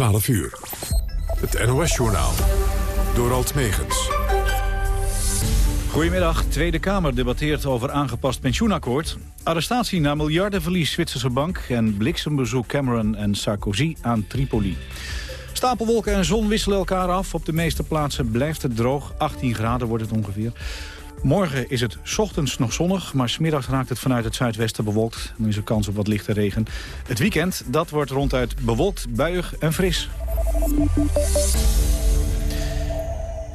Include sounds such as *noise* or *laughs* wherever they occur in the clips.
12 uur. Het NOS-journaal. Door Alt Megens. Goedemiddag. Tweede Kamer debatteert over aangepast pensioenakkoord. Arrestatie na miljardenverlies Zwitserse bank... en bliksembezoek Cameron en Sarkozy aan Tripoli. Stapelwolken en zon wisselen elkaar af. Op de meeste plaatsen blijft het droog. 18 graden wordt het ongeveer. Morgen is het ochtends nog zonnig, maar smiddags raakt het vanuit het zuidwesten bewolkt. Dan is er kans op wat lichte regen. Het weekend, dat wordt ronduit bewolkt, buiig en fris.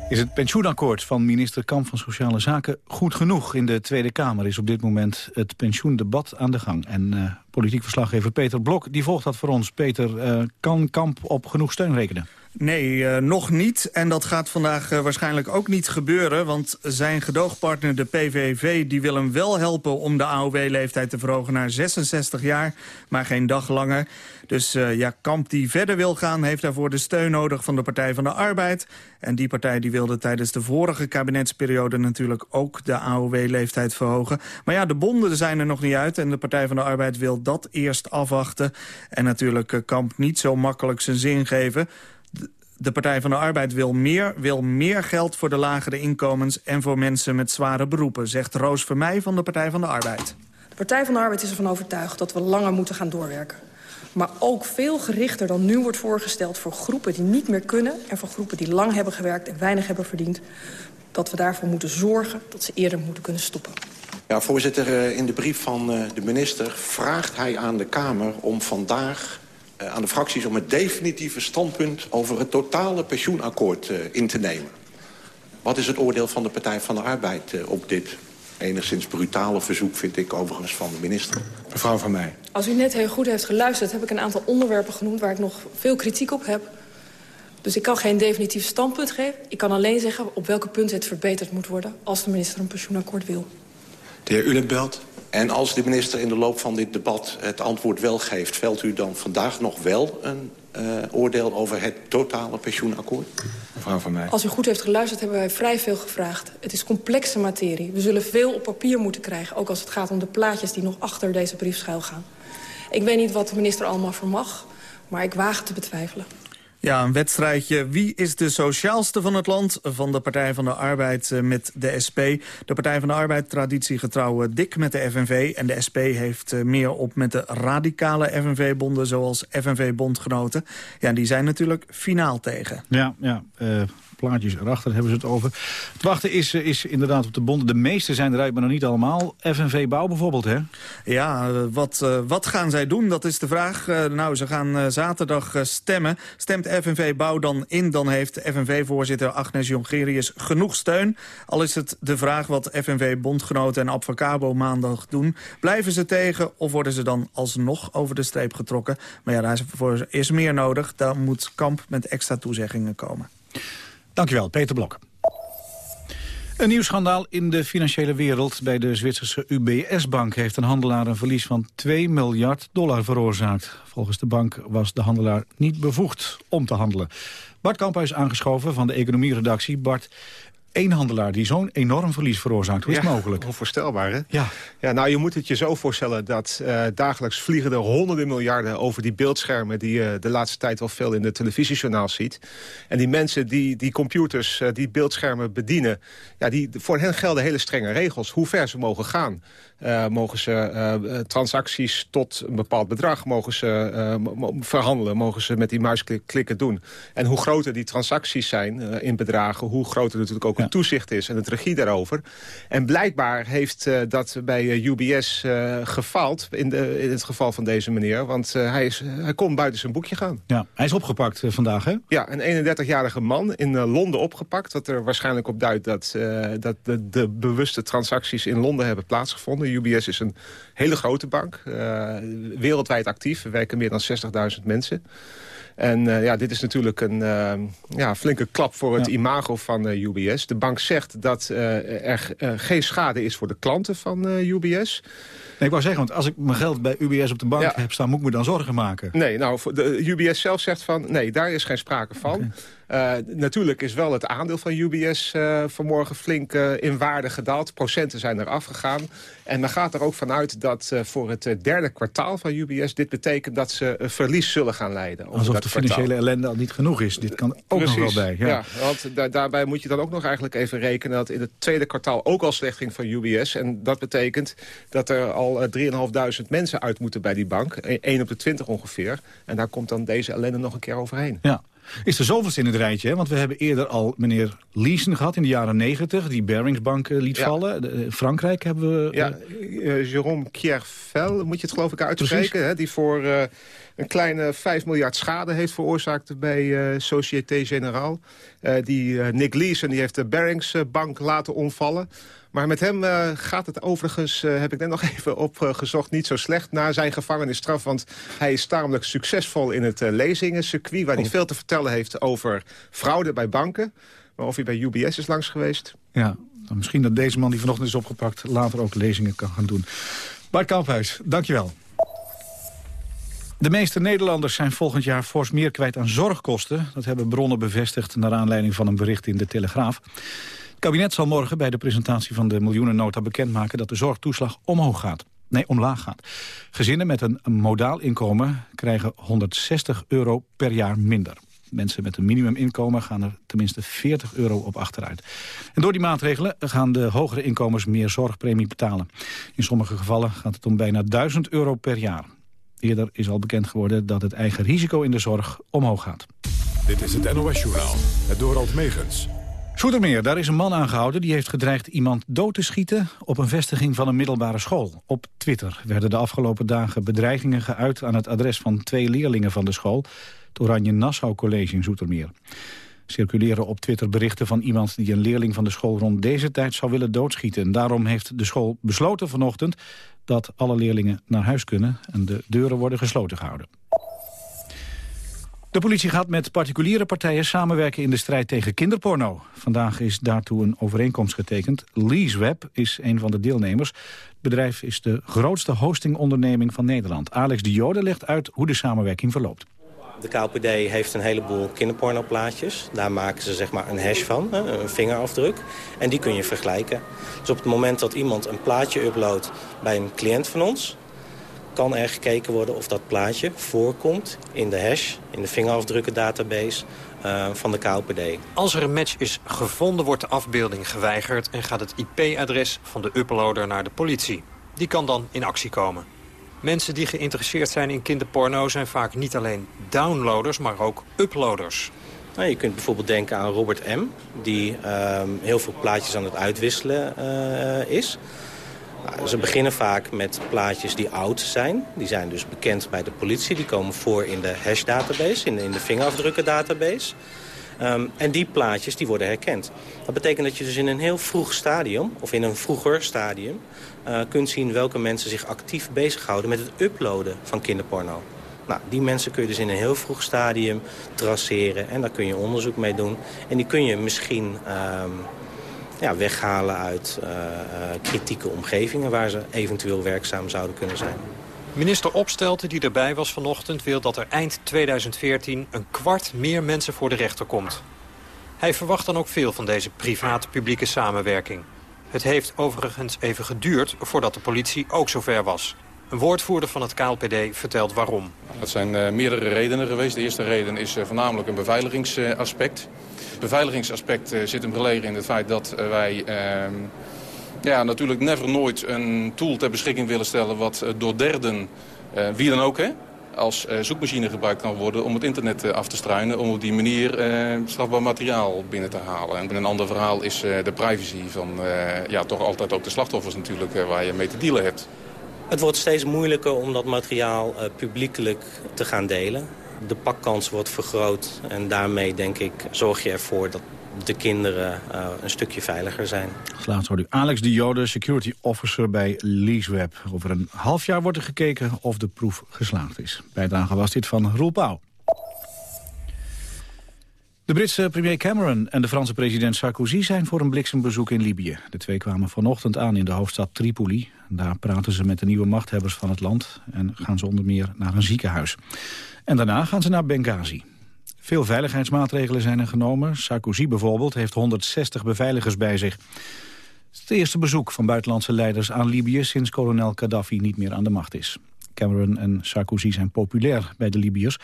Is het pensioenakkoord van minister Kamp van Sociale Zaken goed genoeg? In de Tweede Kamer is op dit moment het pensioendebat aan de gang. En uh, politiek verslaggever Peter Blok die volgt dat voor ons. Peter, uh, kan Kamp op genoeg steun rekenen? Nee, uh, nog niet. En dat gaat vandaag uh, waarschijnlijk ook niet gebeuren. Want zijn gedoogpartner, de PVV, die wil hem wel helpen... om de AOW-leeftijd te verhogen naar 66 jaar, maar geen dag langer. Dus uh, ja, Kamp die verder wil gaan... heeft daarvoor de steun nodig van de Partij van de Arbeid. En die partij die wilde tijdens de vorige kabinetsperiode... natuurlijk ook de AOW-leeftijd verhogen. Maar ja, de bonden zijn er nog niet uit... en de Partij van de Arbeid wil dat eerst afwachten. En natuurlijk Kamp niet zo makkelijk zijn zin geven de Partij van de Arbeid wil meer, wil meer geld voor de lagere inkomens... en voor mensen met zware beroepen, zegt Roos Vermeij van de Partij van de Arbeid. De Partij van de Arbeid is ervan overtuigd dat we langer moeten gaan doorwerken. Maar ook veel gerichter dan nu wordt voorgesteld voor groepen die niet meer kunnen... en voor groepen die lang hebben gewerkt en weinig hebben verdiend... dat we daarvoor moeten zorgen dat ze eerder moeten kunnen stoppen. Ja, voorzitter, eh, in de brief van eh, de minister vraagt hij aan de Kamer om vandaag aan de fracties om het definitieve standpunt... over het totale pensioenakkoord uh, in te nemen. Wat is het oordeel van de Partij van de Arbeid uh, op dit enigszins brutale verzoek... vind ik overigens van de minister? Mevrouw van mij. Als u net heel goed heeft geluisterd... heb ik een aantal onderwerpen genoemd waar ik nog veel kritiek op heb. Dus ik kan geen definitief standpunt geven. Ik kan alleen zeggen op welke punten het verbeterd moet worden... als de minister een pensioenakkoord wil. De heer Ulenbelt. En als de minister in de loop van dit debat het antwoord wel geeft... velt u dan vandaag nog wel een uh, oordeel over het totale pensioenakkoord? Mevrouw van mij. Als u goed heeft geluisterd hebben wij vrij veel gevraagd. Het is complexe materie. We zullen veel op papier moeten krijgen. Ook als het gaat om de plaatjes die nog achter deze brief schuil gaan. Ik weet niet wat de minister allemaal vermag, maar ik waag het te betwijfelen. Ja, een wedstrijdje. Wie is de sociaalste van het land? Van de Partij van de Arbeid eh, met de SP. De Partij van de Arbeid traditiegetrouw eh, dik met de FNV. En de SP heeft eh, meer op met de radicale FNV-bonden... zoals FNV-bondgenoten. Ja, die zijn natuurlijk finaal tegen. Ja, ja. Plaatjes erachter hebben ze het over. Het wachten is, is inderdaad op de bonden. De meeste zijn eruit, maar nog niet allemaal. FNV Bouw bijvoorbeeld, hè? Ja, wat, uh, wat gaan zij doen? Dat is de vraag. Nou, ze gaan zaterdag stemmen. Stemt FNV Bouw dan in, dan heeft FNV-voorzitter Agnes Jongerius genoeg steun. Al is het de vraag wat FNV-bondgenoten en Abfacabo maandag doen. Blijven ze tegen of worden ze dan alsnog over de streep getrokken? Maar ja, daarvoor is meer nodig. Daar moet Kamp met extra toezeggingen komen. Dankjewel, Peter Blok. Een nieuw schandaal in de financiële wereld. Bij de Zwitserse UBS-bank heeft een handelaar een verlies van 2 miljard dollar veroorzaakt. Volgens de bank was de handelaar niet bevoegd om te handelen. Bart Kamp is aangeschoven van de economieredactie. Bart, één handelaar die zo'n enorm verlies veroorzaakt. Hoe is het mogelijk? Onvoorstelbaar, hè? Ja. ja. Nou, je moet het je zo voorstellen dat uh, dagelijks vliegen er honderden miljarden over die beeldschermen... die je uh, de laatste tijd wel veel in de televisiejournaal ziet. En die mensen die die computers, uh, die beeldschermen bedienen... Ja, die, voor hen gelden hele strenge regels, hoe ver ze mogen gaan. Uh, mogen ze transacties tot een bepaald bedrag mogen ze, verhandelen. Mogen ze met die muisklikken doen. En hoe groter die transacties zijn in bedragen... hoe groter natuurlijk ook ja. toezicht is en het regie daarover. En blijkbaar heeft dat bij UBS gefaald... In, de, in het geval van deze meneer. Want hij, is, hij kon buiten zijn boekje gaan. Ja, hij is opgepakt vandaag, hè? Ja, een 31-jarige man in Londen opgepakt. Wat er waarschijnlijk op duidt dat, dat de, de bewuste transacties in Londen hebben plaatsgevonden. UBS is een hele grote bank, uh, wereldwijd actief. We werken meer dan 60.000 mensen. En uh, ja, dit is natuurlijk een uh, ja, flinke klap voor het ja. imago van uh, UBS. De bank zegt dat er geen schade is voor de klanten van UBS. Nee, ik wou zeggen, want als ik mijn geld bij UBS op de bank ja. heb staan... moet ik me dan zorgen maken? Nee, nou, de UBS zelf zegt van... nee, daar is geen sprake van. Okay. Uh, natuurlijk is wel het aandeel van UBS uh, vanmorgen flink uh, in waarde gedaald. Procenten zijn er afgegaan. En men gaat er ook vanuit dat voor het derde kwartaal van UBS... dit betekent dat ze verlies zullen gaan leiden. Alsof dat de financiële ellende al niet genoeg is. Dit kan ook nog wel bij. Ja, want daarbij moet je dan ook nog eigenlijk even rekenen... dat in het tweede kwartaal ook al slecht ging van UBS. En dat betekent dat er al 3.500 eh, mensen uit moeten bij die bank. 1 op de 20 ongeveer. En daar komt dan deze ellende nog een keer overheen. Ja. Is er zoveelste in het rijtje, hè? want we hebben eerder al meneer Leeson gehad in de jaren negentig... die Beringsbank liet vallen. Eh, Frankrijk hebben we... Ja, uh, Jérôme Kiervel, moet je het geloof ik uitspreken... Hè, die voor een kleine 5 miljard schade heeft veroorzaakt bij Société Générale. die Nick Leeson die heeft de Beringsbank laten omvallen... Maar met hem uh, gaat het overigens, uh, heb ik net nog *laughs* even opgezocht, niet zo slecht na zijn gevangenisstraf. Want hij is tamelijk succesvol in het lezingencircuit... waar hij oh. veel te vertellen heeft over fraude bij banken. Maar of hij bij UBS is langs geweest. Ja, dan misschien dat deze man die vanochtend is opgepakt... later ook lezingen kan gaan doen. Bart Kamphuis, dankjewel. De meeste Nederlanders zijn volgend jaar fors meer kwijt aan zorgkosten. Dat hebben bronnen bevestigd naar aanleiding van een bericht in de Telegraaf. Het kabinet zal morgen bij de presentatie van de miljoenennota bekendmaken dat de zorgtoeslag omhoog gaat. Nee, omlaag gaat. Gezinnen met een modaal inkomen krijgen 160 euro per jaar minder. Mensen met een minimuminkomen gaan er tenminste 40 euro op achteruit. En door die maatregelen gaan de hogere inkomens meer zorgpremie betalen. In sommige gevallen gaat het om bijna 1000 euro per jaar. Eerder is al bekend geworden dat het eigen risico in de zorg omhoog gaat. Dit is het NOS Journaal, het Dorald Megens. Zoetermeer, daar is een man aangehouden die heeft gedreigd iemand dood te schieten op een vestiging van een middelbare school. Op Twitter werden de afgelopen dagen bedreigingen geuit aan het adres van twee leerlingen van de school, het Oranje Nassau College in Zoetermeer. Circuleren op Twitter berichten van iemand die een leerling van de school rond deze tijd zou willen doodschieten. En daarom heeft de school besloten vanochtend dat alle leerlingen naar huis kunnen en de deuren worden gesloten gehouden. De politie gaat met particuliere partijen samenwerken in de strijd tegen kinderporno. Vandaag is daartoe een overeenkomst getekend. LeaseWeb is een van de deelnemers. Het bedrijf is de grootste hostingonderneming van Nederland. Alex de Jode legt uit hoe de samenwerking verloopt. De KLPD heeft een heleboel kinderpornoplaatjes. Daar maken ze zeg maar een hash van, een vingerafdruk. En die kun je vergelijken. Dus op het moment dat iemand een plaatje uploadt bij een cliënt van ons kan er gekeken worden of dat plaatje voorkomt in de hash, in de vingerafdrukken database uh, van de KOPD. Als er een match is gevonden, wordt de afbeelding geweigerd en gaat het IP-adres van de uploader naar de politie. Die kan dan in actie komen. Mensen die geïnteresseerd zijn in kinderporno zijn vaak niet alleen downloaders, maar ook uploaders. Nou, je kunt bijvoorbeeld denken aan Robert M., die uh, heel veel plaatjes aan het uitwisselen uh, is. Nou, ze beginnen vaak met plaatjes die oud zijn. Die zijn dus bekend bij de politie. Die komen voor in de hash-database, in, in de vingerafdrukken-database. Um, en die plaatjes die worden herkend. Dat betekent dat je dus in een heel vroeg stadium, of in een vroeger stadium... Uh, kunt zien welke mensen zich actief bezighouden met het uploaden van kinderporno. Nou, die mensen kun je dus in een heel vroeg stadium traceren en daar kun je onderzoek mee doen. En die kun je misschien um, ja, weghalen uit uh, kritieke omgevingen... waar ze eventueel werkzaam zouden kunnen zijn. Minister Opstelten, die erbij was vanochtend... wil dat er eind 2014 een kwart meer mensen voor de rechter komt. Hij verwacht dan ook veel van deze privaat-publieke samenwerking. Het heeft overigens even geduurd voordat de politie ook zover was. Een woordvoerder van het KLPD vertelt waarom. Dat zijn uh, meerdere redenen geweest. De eerste reden is uh, voornamelijk een beveiligingsaspect. Beveiligingsaspect uh, zit hem gelegen in het feit dat wij ehm, ja, natuurlijk never nooit een tool ter beschikking willen stellen... wat door derden, wie dan ook, hè, als zoekmachine gebruikt kan worden om het internet af te struinen... om op die manier strafbaar materiaal binnen te halen. En een ander verhaal is de privacy van ja, toch altijd ook de slachtoffers natuurlijk... waar je mee te dealen hebt. Het wordt steeds moeilijker om dat materiaal publiekelijk te gaan delen. De pakkans wordt vergroot en daarmee denk ik zorg je ervoor dat de kinderen uh, een stukje veiliger zijn. Laatst hoorde u Alex de Jode, security officer bij LeaseWeb. Over een half jaar wordt er gekeken of de proef geslaagd is. Bijdrage was dit van Roel. De Britse premier Cameron en de Franse president Sarkozy zijn voor een bliksembezoek in Libië. De twee kwamen vanochtend aan in de hoofdstad Tripoli. Daar praten ze met de nieuwe machthebbers van het land en gaan ze onder meer naar een ziekenhuis. En daarna gaan ze naar Benghazi. Veel veiligheidsmaatregelen zijn er genomen. Sarkozy bijvoorbeeld heeft 160 beveiligers bij zich. Het is het eerste bezoek van buitenlandse leiders aan Libië sinds kolonel Gaddafi niet meer aan de macht is. Cameron en Sarkozy zijn populair bij de Libiërs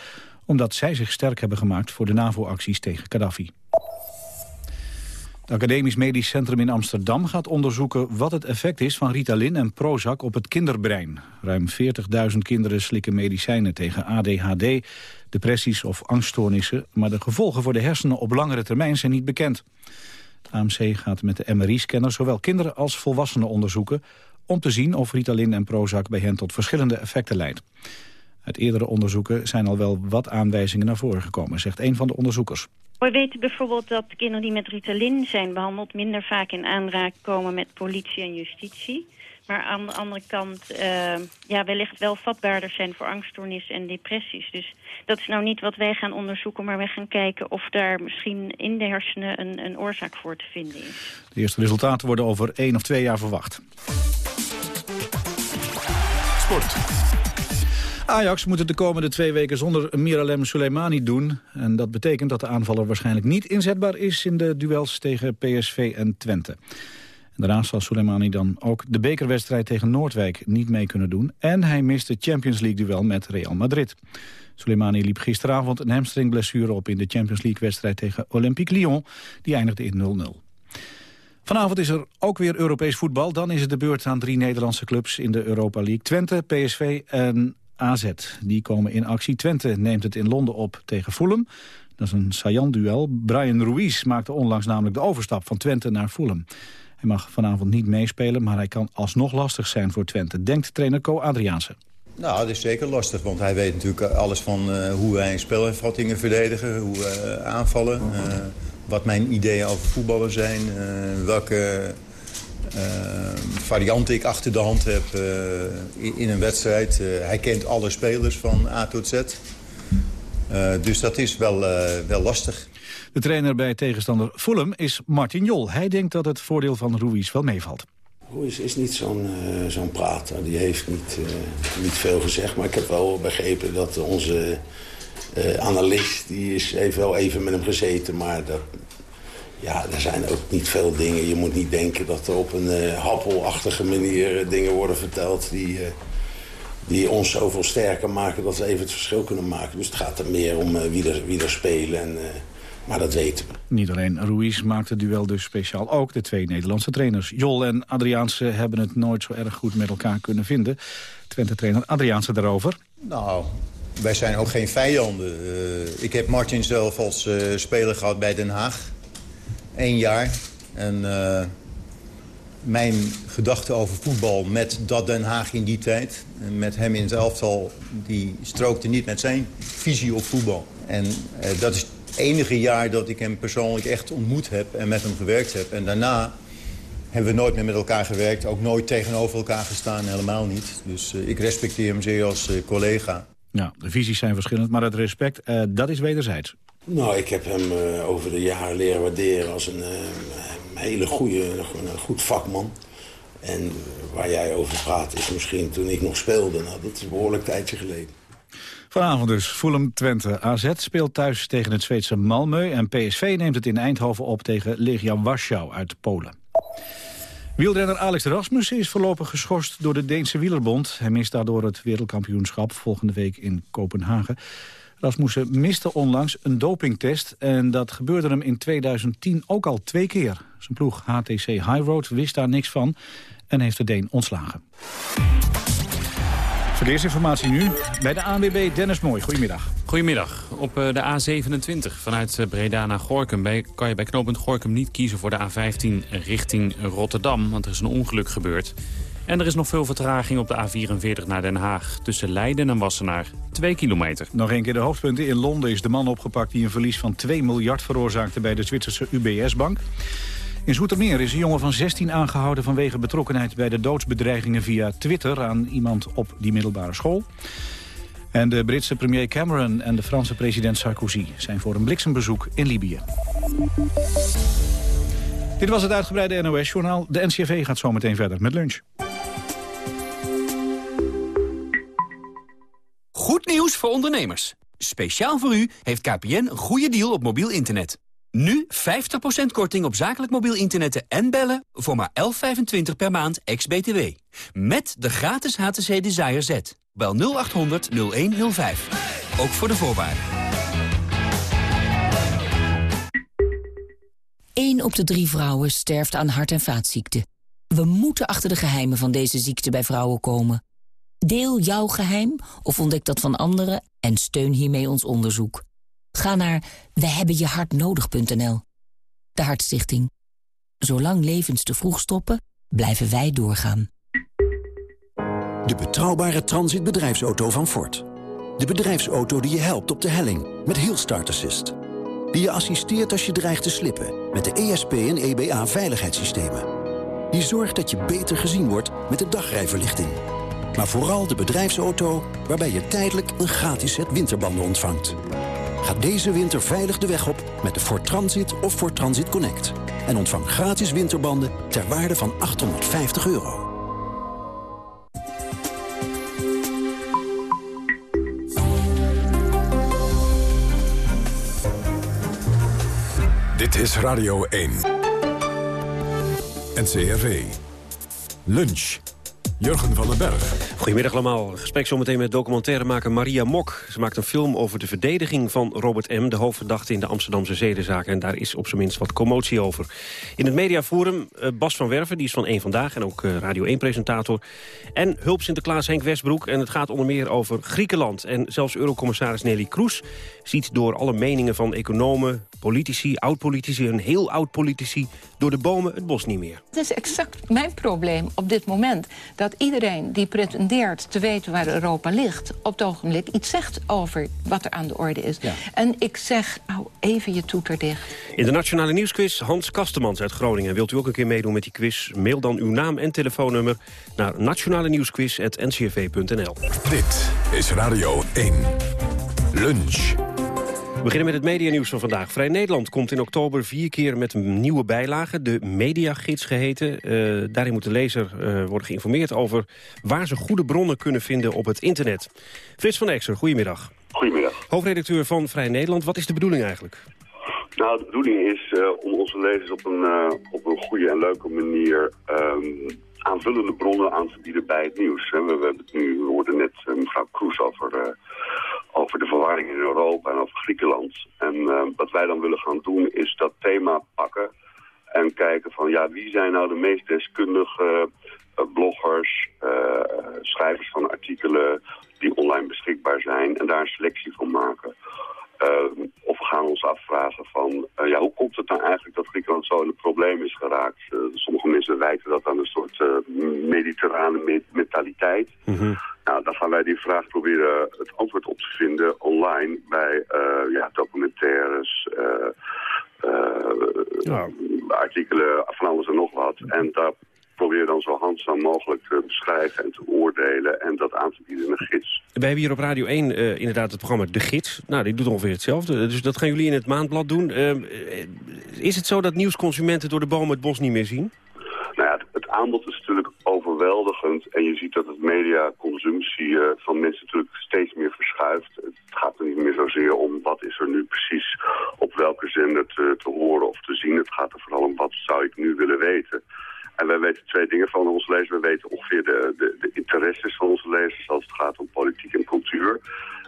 omdat zij zich sterk hebben gemaakt voor de NAVO-acties tegen Gaddafi. Het Academisch Medisch Centrum in Amsterdam gaat onderzoeken wat het effect is van Ritalin en Prozac op het kinderbrein. Ruim 40.000 kinderen slikken medicijnen tegen ADHD, depressies of angststoornissen, maar de gevolgen voor de hersenen op langere termijn zijn niet bekend. AMC gaat met de MRI-scanner zowel kinderen als volwassenen onderzoeken om te zien of Ritalin en Prozac bij hen tot verschillende effecten leidt. Uit eerdere onderzoeken zijn al wel wat aanwijzingen naar voren gekomen, zegt een van de onderzoekers. We weten bijvoorbeeld dat kinderen die met Ritalin zijn behandeld... minder vaak in aanraking komen met politie en justitie. Maar aan de andere kant uh, ja, wellicht wel vatbaarder zijn voor angststoornissen en depressies. Dus dat is nou niet wat wij gaan onderzoeken... maar wij gaan kijken of daar misschien in de hersenen een, een oorzaak voor te vinden is. De eerste resultaten worden over één of twee jaar verwacht. Sport. Ajax moet het de komende twee weken zonder Miralem Soleimani doen. En dat betekent dat de aanvaller waarschijnlijk niet inzetbaar is... in de duels tegen PSV en Twente. En daarnaast zal Soleimani dan ook de bekerwedstrijd tegen Noordwijk niet mee kunnen doen. En hij mist de Champions League-duel met Real Madrid. Soleimani liep gisteravond een hamstringblessure op... in de Champions League-wedstrijd tegen Olympique Lyon. Die eindigde in 0-0. Vanavond is er ook weer Europees voetbal. Dan is het de beurt aan drie Nederlandse clubs in de Europa League. Twente, PSV en AZ. Die komen in actie. Twente neemt het in Londen op tegen Fulham. Dat is een saillant duel. Brian Ruiz maakte onlangs namelijk de overstap van Twente naar Fulham. Hij mag vanavond niet meespelen, maar hij kan alsnog lastig zijn voor Twente. Denkt trainer Co Adriaanse. Nou, dat is zeker lastig, want hij weet natuurlijk alles van uh, hoe wij spelinvattingen verdedigen, hoe we uh, aanvallen. Uh, wat mijn ideeën over voetballen zijn, welke varianten ik achter de hand heb uh, in een wedstrijd. Uh, hij kent alle spelers van A tot Z. dus dat is wel, wel lastig. De trainer bij tegenstander Fulham is Martin Jol. Hij denkt dat het voordeel van Ruiz wel meevalt. Ruiz is niet zo'n zo'n prater. Die heeft niet, niet veel gezegd. Maar ik heb wel begrepen dat onze analist... die is, heeft wel even met hem gezeten. Maar dat, ja, er zijn ook niet veel dingen. Je moet niet denken dat er op een uh, happelachtige manier uh, dingen worden verteld... Die, uh, die ons zoveel sterker maken dat we even het verschil kunnen maken. Dus het gaat er meer om wie, er, wie er spelen. En, maar dat weten we. Niet alleen Ruiz maakt het duel dus speciaal. Ook de twee Nederlandse trainers. Jol en Adriaanse hebben het nooit zo erg goed met elkaar kunnen vinden. Twente-trainer Adriaanse daarover. Nou, wij zijn ook geen vijanden. ik heb Martin zelf als speler gehad bij Den Haag één jaar. En uh, mijn gedachte over voetbal met dat Den Haag in die tijd... en met hem in het elftal, die strookte niet met zijn visie op voetbal. En uh, dat is het enige jaar dat ik hem persoonlijk echt ontmoet heb... en met hem gewerkt heb. En daarna hebben we nooit meer met elkaar gewerkt. Ook nooit tegenover elkaar gestaan, helemaal niet. Dus uh, ik respecteer hem zeer als collega. Ja, de visies zijn verschillend, maar het respect, dat is wederzijds. Nou, ik heb hem uh, over de jaren leren waarderen als een uh, hele goede, een goed vakman. En waar jij over praat is misschien toen ik nog speelde. Nou, dat is een behoorlijk tijdje geleden. Vanavond dus Fulham Twente. AZ speelt thuis tegen het Zweedse Malmö... en PSV neemt het in Eindhoven op tegen Legia Warschau uit Polen. Wielrenner Alex Rasmussen is voorlopig geschorst door de Deense Wielerbond. Hij mist daardoor het wereldkampioenschap volgende week in Kopenhagen. Rasmussen miste onlangs een dopingtest en dat gebeurde hem in 2010 ook al twee keer. Zijn ploeg HTC Highroad wist daar niks van en heeft de Deen ontslagen. Verkeersinformatie nu bij de ANWB Dennis Mooi. Goedemiddag. Goedemiddag. Op eh, de A27 vanuit eh, Breda naar Gorkum kan je bij knooppunt Gorkum niet kiezen voor de A15 richting Rotterdam, want er is een ongeluk gebeurd. En er is nog veel vertraging op de A44 naar Den Haag. Tussen Leiden en Wassenaar, 2 kilometer. Nog een keer de hoofdpunten. In Londen is de man opgepakt die een verlies van 2 miljard veroorzaakte bij de Zwitserse UBS-bank. In Zoetermeer is een jongen van 16 aangehouden vanwege betrokkenheid bij de doodsbedreigingen via Twitter aan iemand op die middelbare school. En de Britse premier Cameron en de Franse president Sarkozy zijn voor een bliksembezoek in Libië. Dit was het uitgebreide NOS-journaal. De NCV gaat zo meteen verder met lunch. Goed nieuws voor ondernemers. Speciaal voor u heeft KPN een goede deal op mobiel internet. Nu 50% korting op zakelijk mobiel internet en bellen voor maar 11,25 per maand ex-BTW. Met de gratis HTC Desire Z. Bel 0800 0105. ook voor de voorwaarden. 1 op de drie vrouwen sterft aan hart- en vaatziekten. We moeten achter de geheimen van deze ziekte bij vrouwen komen. Deel jouw geheim of ontdek dat van anderen en steun hiermee ons onderzoek. Ga naar wehebbenjehartnodig.nl. De Hartstichting. Zolang levens te vroeg stoppen, blijven wij doorgaan. De betrouwbare transitbedrijfsauto van Ford. De bedrijfsauto die je helpt op de helling met Hill Start Assist. Die je assisteert als je dreigt te slippen met de ESP en EBA veiligheidssystemen. Die zorgt dat je beter gezien wordt met de dagrijverlichting. Maar vooral de bedrijfsauto waarbij je tijdelijk een gratis set winterbanden ontvangt. Ga deze winter veilig de weg op met de Ford Transit of Ford Transit Connect. En ontvang gratis winterbanden ter waarde van 850 euro. Dit is Radio 1. NCRV. Lunch. Jurgen van den Berg. Goedemiddag allemaal. Gesprek zometeen met documentairemaker Maria Mok. Ze maakt een film over de verdediging van Robert M., de hoofdverdachte in de Amsterdamse zedenzaak. En daar is op zijn minst wat commotie over. In het mediaforum uh, Bas van Werven, die is van Eén Vandaag en ook uh, Radio 1-presentator. En hulp Sinterklaas Henk Westbroek. En het gaat onder meer over Griekenland. En zelfs Eurocommissaris Nelly Kroes ziet door alle meningen van economen, politici, oud-politici en heel oud-politici door de bomen het bos niet meer. Het is exact mijn probleem op dit moment. Dat iedereen die pretendeert te weten waar Europa ligt... op het ogenblik iets zegt over wat er aan de orde is. Ja. En ik zeg, hou even je toeter dicht. In de Nationale Nieuwsquiz Hans Kastemans uit Groningen. Wilt u ook een keer meedoen met die quiz? Mail dan uw naam en telefoonnummer naar nationale nieuwsquiz.ncrv.nl. Dit is Radio 1. Lunch. We beginnen met het medianieuws van vandaag. Vrij Nederland komt in oktober vier keer met een nieuwe bijlage, de Mediagids geheten. Uh, daarin moet de lezer uh, worden geïnformeerd over waar ze goede bronnen kunnen vinden op het internet. Frits van Exer, goedemiddag. Goedemiddag. Hoofdredacteur van Vrij Nederland, wat is de bedoeling eigenlijk? Nou, de bedoeling is uh, om onze lezers op een, op een goede en leuke manier... Um, aanvullende bronnen aan te bieden bij het nieuws. We, we, hebben het nu, we hoorden net mevrouw Kroes over over de verwarring in Europa en over Griekenland. En uh, wat wij dan willen gaan doen is dat thema pakken en kijken van ja, wie zijn nou de meest deskundige uh, bloggers, uh, schrijvers van artikelen die online beschikbaar zijn en daar een selectie van maken. Uh, of we gaan ons afvragen van, uh, ja, hoe komt het nou eigenlijk dat Griekenland zo in het probleem is geraakt? Uh, sommige mensen wijten dat aan een soort mediterrane me mentaliteit. Mm -hmm. Nou, dan gaan wij die vraag proberen het antwoord op te vinden online bij ja, documentaires, ja. artikelen van alles en nog wat. En daar probeer dan zo handzaam mogelijk te beschrijven en te oordelen en dat aan te bieden in een gids. We hebben hier op Radio 1 uh, inderdaad het programma De Gids. Nou, die doet ongeveer hetzelfde. Dus dat gaan jullie in het maandblad doen. Uh, is het zo dat nieuwsconsumenten door de bomen het bos niet meer zien? Nou ja, het, aanbod is natuurlijk overweldigend. En je ziet dat het mediaconsumptie uh, van mensen natuurlijk steeds meer verschuift. Het gaat er niet meer zozeer om wat is er nu precies op welke zender te, te horen of te zien. Het gaat er vooral om wat zou ik nu willen weten. En wij weten twee dingen van onze lezers. We weten ongeveer de, de, de interesses van onze lezers als het gaat om politiek en cultuur.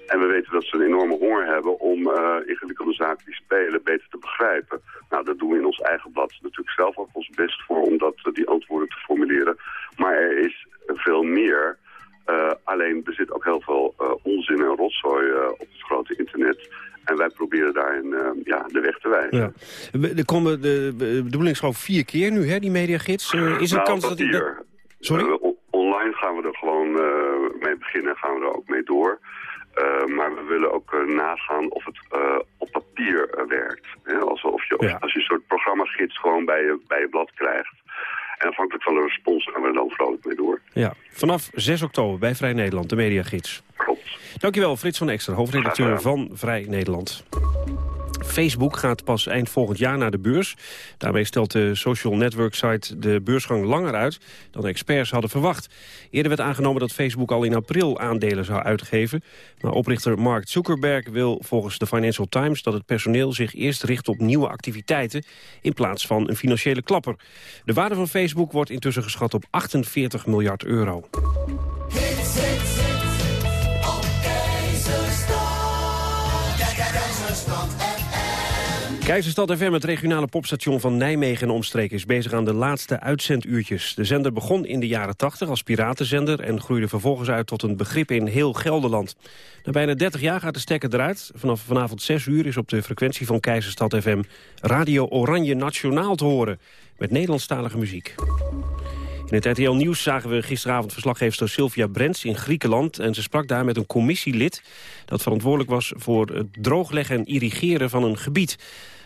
En we weten dat ze een enorme honger hebben om uh, ingewikkelde zaken die spelen beter te begrijpen. Nou, dat doen we in ons eigen blad natuurlijk zelf ook ons best voor om dat, uh, die antwoorden te formuleren. Maar er is veel meer. Uh, alleen er zit ook heel veel onzin en rotzooi op het grote internet. En wij proberen daarin uh, ja, de weg te wijzen. Ja. Er komen de, de bedoeling is gewoon vier keer nu, hè, die mediagids. Uh, is er nou, kans dat die... Dat... Sorry? Uh, online gaan we er gewoon mee beginnen en gaan we er ook mee door. maar we willen ook nagaan of het op papier werkt. Hè? Alsof je, ja. Als je een soort programmagids gewoon bij je, bij je blad krijgt. En afhankelijk van de respons gaan we er dan vrolijk mee door. Ja, vanaf 6 oktober bij Vrij Nederland, de mediagids. Dankjewel, Frits van Extra, hoofdredacteur van Vrij Nederland. Facebook gaat pas eind volgend jaar naar de beurs. Daarmee stelt de social network site de beursgang langer uit dan experts hadden verwacht. Eerder werd aangenomen dat Facebook al in april aandelen zou uitgeven. Maar oprichter Mark Zuckerberg wil volgens de Financial Times dat het personeel zich eerst richt op nieuwe activiteiten in plaats van een financiële klapper. De waarde van Facebook wordt intussen geschat op 48 miljard euro. Keizerstad FM, het regionale popstation van Nijmegen en omstreken... is bezig aan de laatste uitzenduurtjes. De zender begon in de jaren 80 als piratenzender... en groeide vervolgens uit tot een begrip in heel Gelderland. Na bijna 30 jaar gaat de stekker eruit. Vanaf vanavond 6 uur is op de frequentie van Keizerstad FM... Radio Oranje Nationaal te horen, met Nederlandstalige muziek. In het RTL Nieuws zagen we gisteravond verslaggever Sylvia Brents in Griekenland... en ze sprak daar met een commissielid dat verantwoordelijk was... voor het droogleggen en irrigeren van een gebied.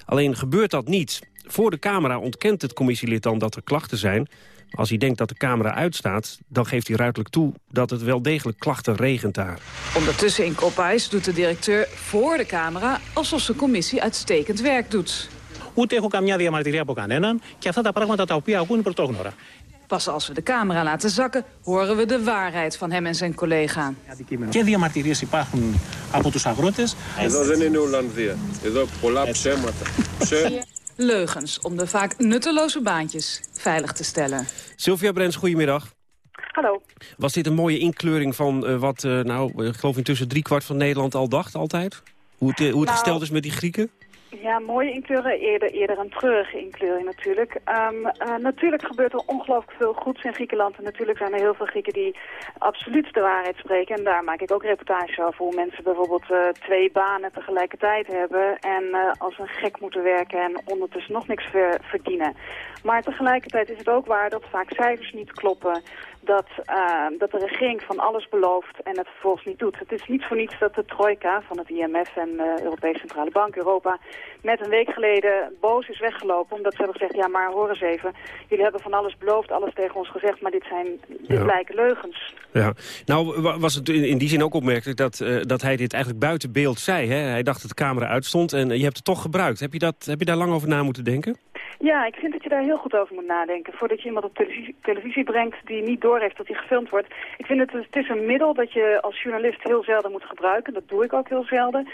Alleen gebeurt dat niet. Voor de camera ontkent het commissielid dan dat er klachten zijn... Als hij denkt dat de camera uitstaat, dan geeft hij ruidelijk toe dat het wel degelijk klachten regent daar. Ondertussen in Kopijs doet de directeur voor de camera alsof zijn commissie uitstekend werk doet. Ούτε έχω καμιά διαμαρτυρία από κανέναν και αυτά τα πράγματα τα οποία ακούν πρωτόγνωρα. Pas als we de camera laten zakken, horen we de waarheid van hem en zijn collega. Και διαμαρτυρίες υπάρχουν από τους αγρότες. Εδώ δεν είναι Ολλανδία. Εδώ πολλά ψέματα. *laughs* Leugens om de vaak nutteloze baantjes veilig te stellen. Sylvia Brens, goedemiddag. Hallo. Was dit een mooie inkleuring van uh, wat, uh, nou, ik geloof intussen driekwart van Nederland al dacht, altijd? Hoe het, uh, hoe het nou, gesteld is met die Grieken? Ja, mooie inkleuren, eerder, eerder een treurige inkleuring natuurlijk. Um, uh, natuurlijk gebeurt er ongelooflijk veel goeds in Griekenland. En natuurlijk zijn er heel veel Grieken die absoluut de waarheid spreken. En daar maak ik ook reportages over hoe mensen bijvoorbeeld uh, twee banen tegelijkertijd hebben. En uh, als een gek moeten werken en ondertussen nog niks ver verdienen. Maar tegelijkertijd is het ook waar dat vaak cijfers niet kloppen dat, uh, dat de regering van alles belooft en het vervolgens niet doet. Het is niet voor niets dat de trojka van het IMF en de Europese Centrale Bank, Europa, net een week geleden boos is weggelopen. Omdat ze hebben gezegd, ja maar hoor eens even, jullie hebben van alles beloofd, alles tegen ons gezegd, maar dit zijn dit Ja. lijken leugens. Ja. Nou wa- was het in, in die zin ook opmerkelijk dat, uh, dat hij dit eigenlijk buiten beeld zei. Hè? Hij dacht dat de camera uitstond en je hebt het toch gebruikt. Heb je, dat, heb je daar lang over na moeten denken? Ja, ik vind dat je daar heel goed over moet nadenken. Voordat je iemand op televisie, brengt die niet doorheeft dat hij gefilmd wordt. Ik vind het, het is een middel dat je als journalist heel zelden moet gebruiken. Dat doe ik ook heel zelden.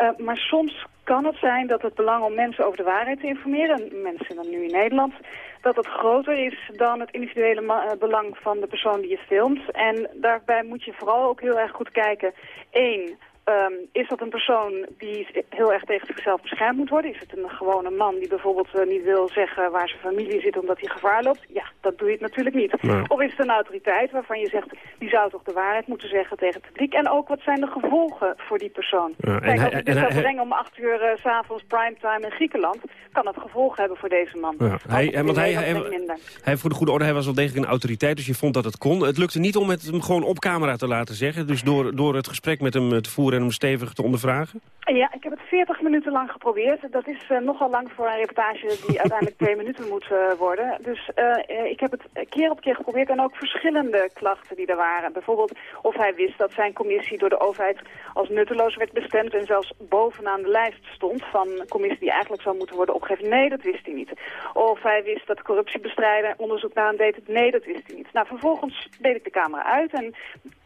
Uh, maar soms kan het zijn dat het belang om mensen over de waarheid te informeren, en mensen dan nu in Nederland, dat het groter is dan het individuele uh, belang van de persoon die je filmt. En daarbij moet je vooral ook heel erg goed kijken. Eén, Um, is dat een persoon die heel erg tegen zichzelf beschermd moet worden? Is het een gewone man die bijvoorbeeld uh, niet wil zeggen waar zijn familie zit omdat hij gevaar loopt? Ja, dat doe je natuurlijk niet. Of is het een autoriteit waarvan je zegt, die zou toch de waarheid moeten zeggen tegen het publiek? En ook wat zijn de gevolgen voor die persoon? Kijk, als ik dit zou brengen om acht uur uh, s'avonds primetime in Griekenland, kan dat gevolgen hebben voor deze man. Ja, hij, want hij, hij, hij, voor de goede orde, hij was wel degelijk een autoriteit, dus je vond dat het kon. Het lukte niet om het hem gewoon op camera te laten zeggen. Dus door, door het gesprek met hem te voeren en hem stevig te ondervragen. Ja, ik heb het 40 minuten lang geprobeerd. Dat is uh, nogal lang voor een reportage die *laughs* uiteindelijk twee minuten moet uh, worden. Dus ik heb het keer op keer geprobeerd en ook verschillende klachten die er waren. Bijvoorbeeld of hij wist dat zijn commissie door de overheid als nutteloos werd bestemd en zelfs bovenaan de lijst stond van commissie die eigenlijk zou moeten worden opgegeven. Nee, dat wist hij niet. Of hij wist dat corruptiebestrijden onderzoek naar hem deed. Nee, dat wist hij niet. Nou, vervolgens deed ik de camera uit en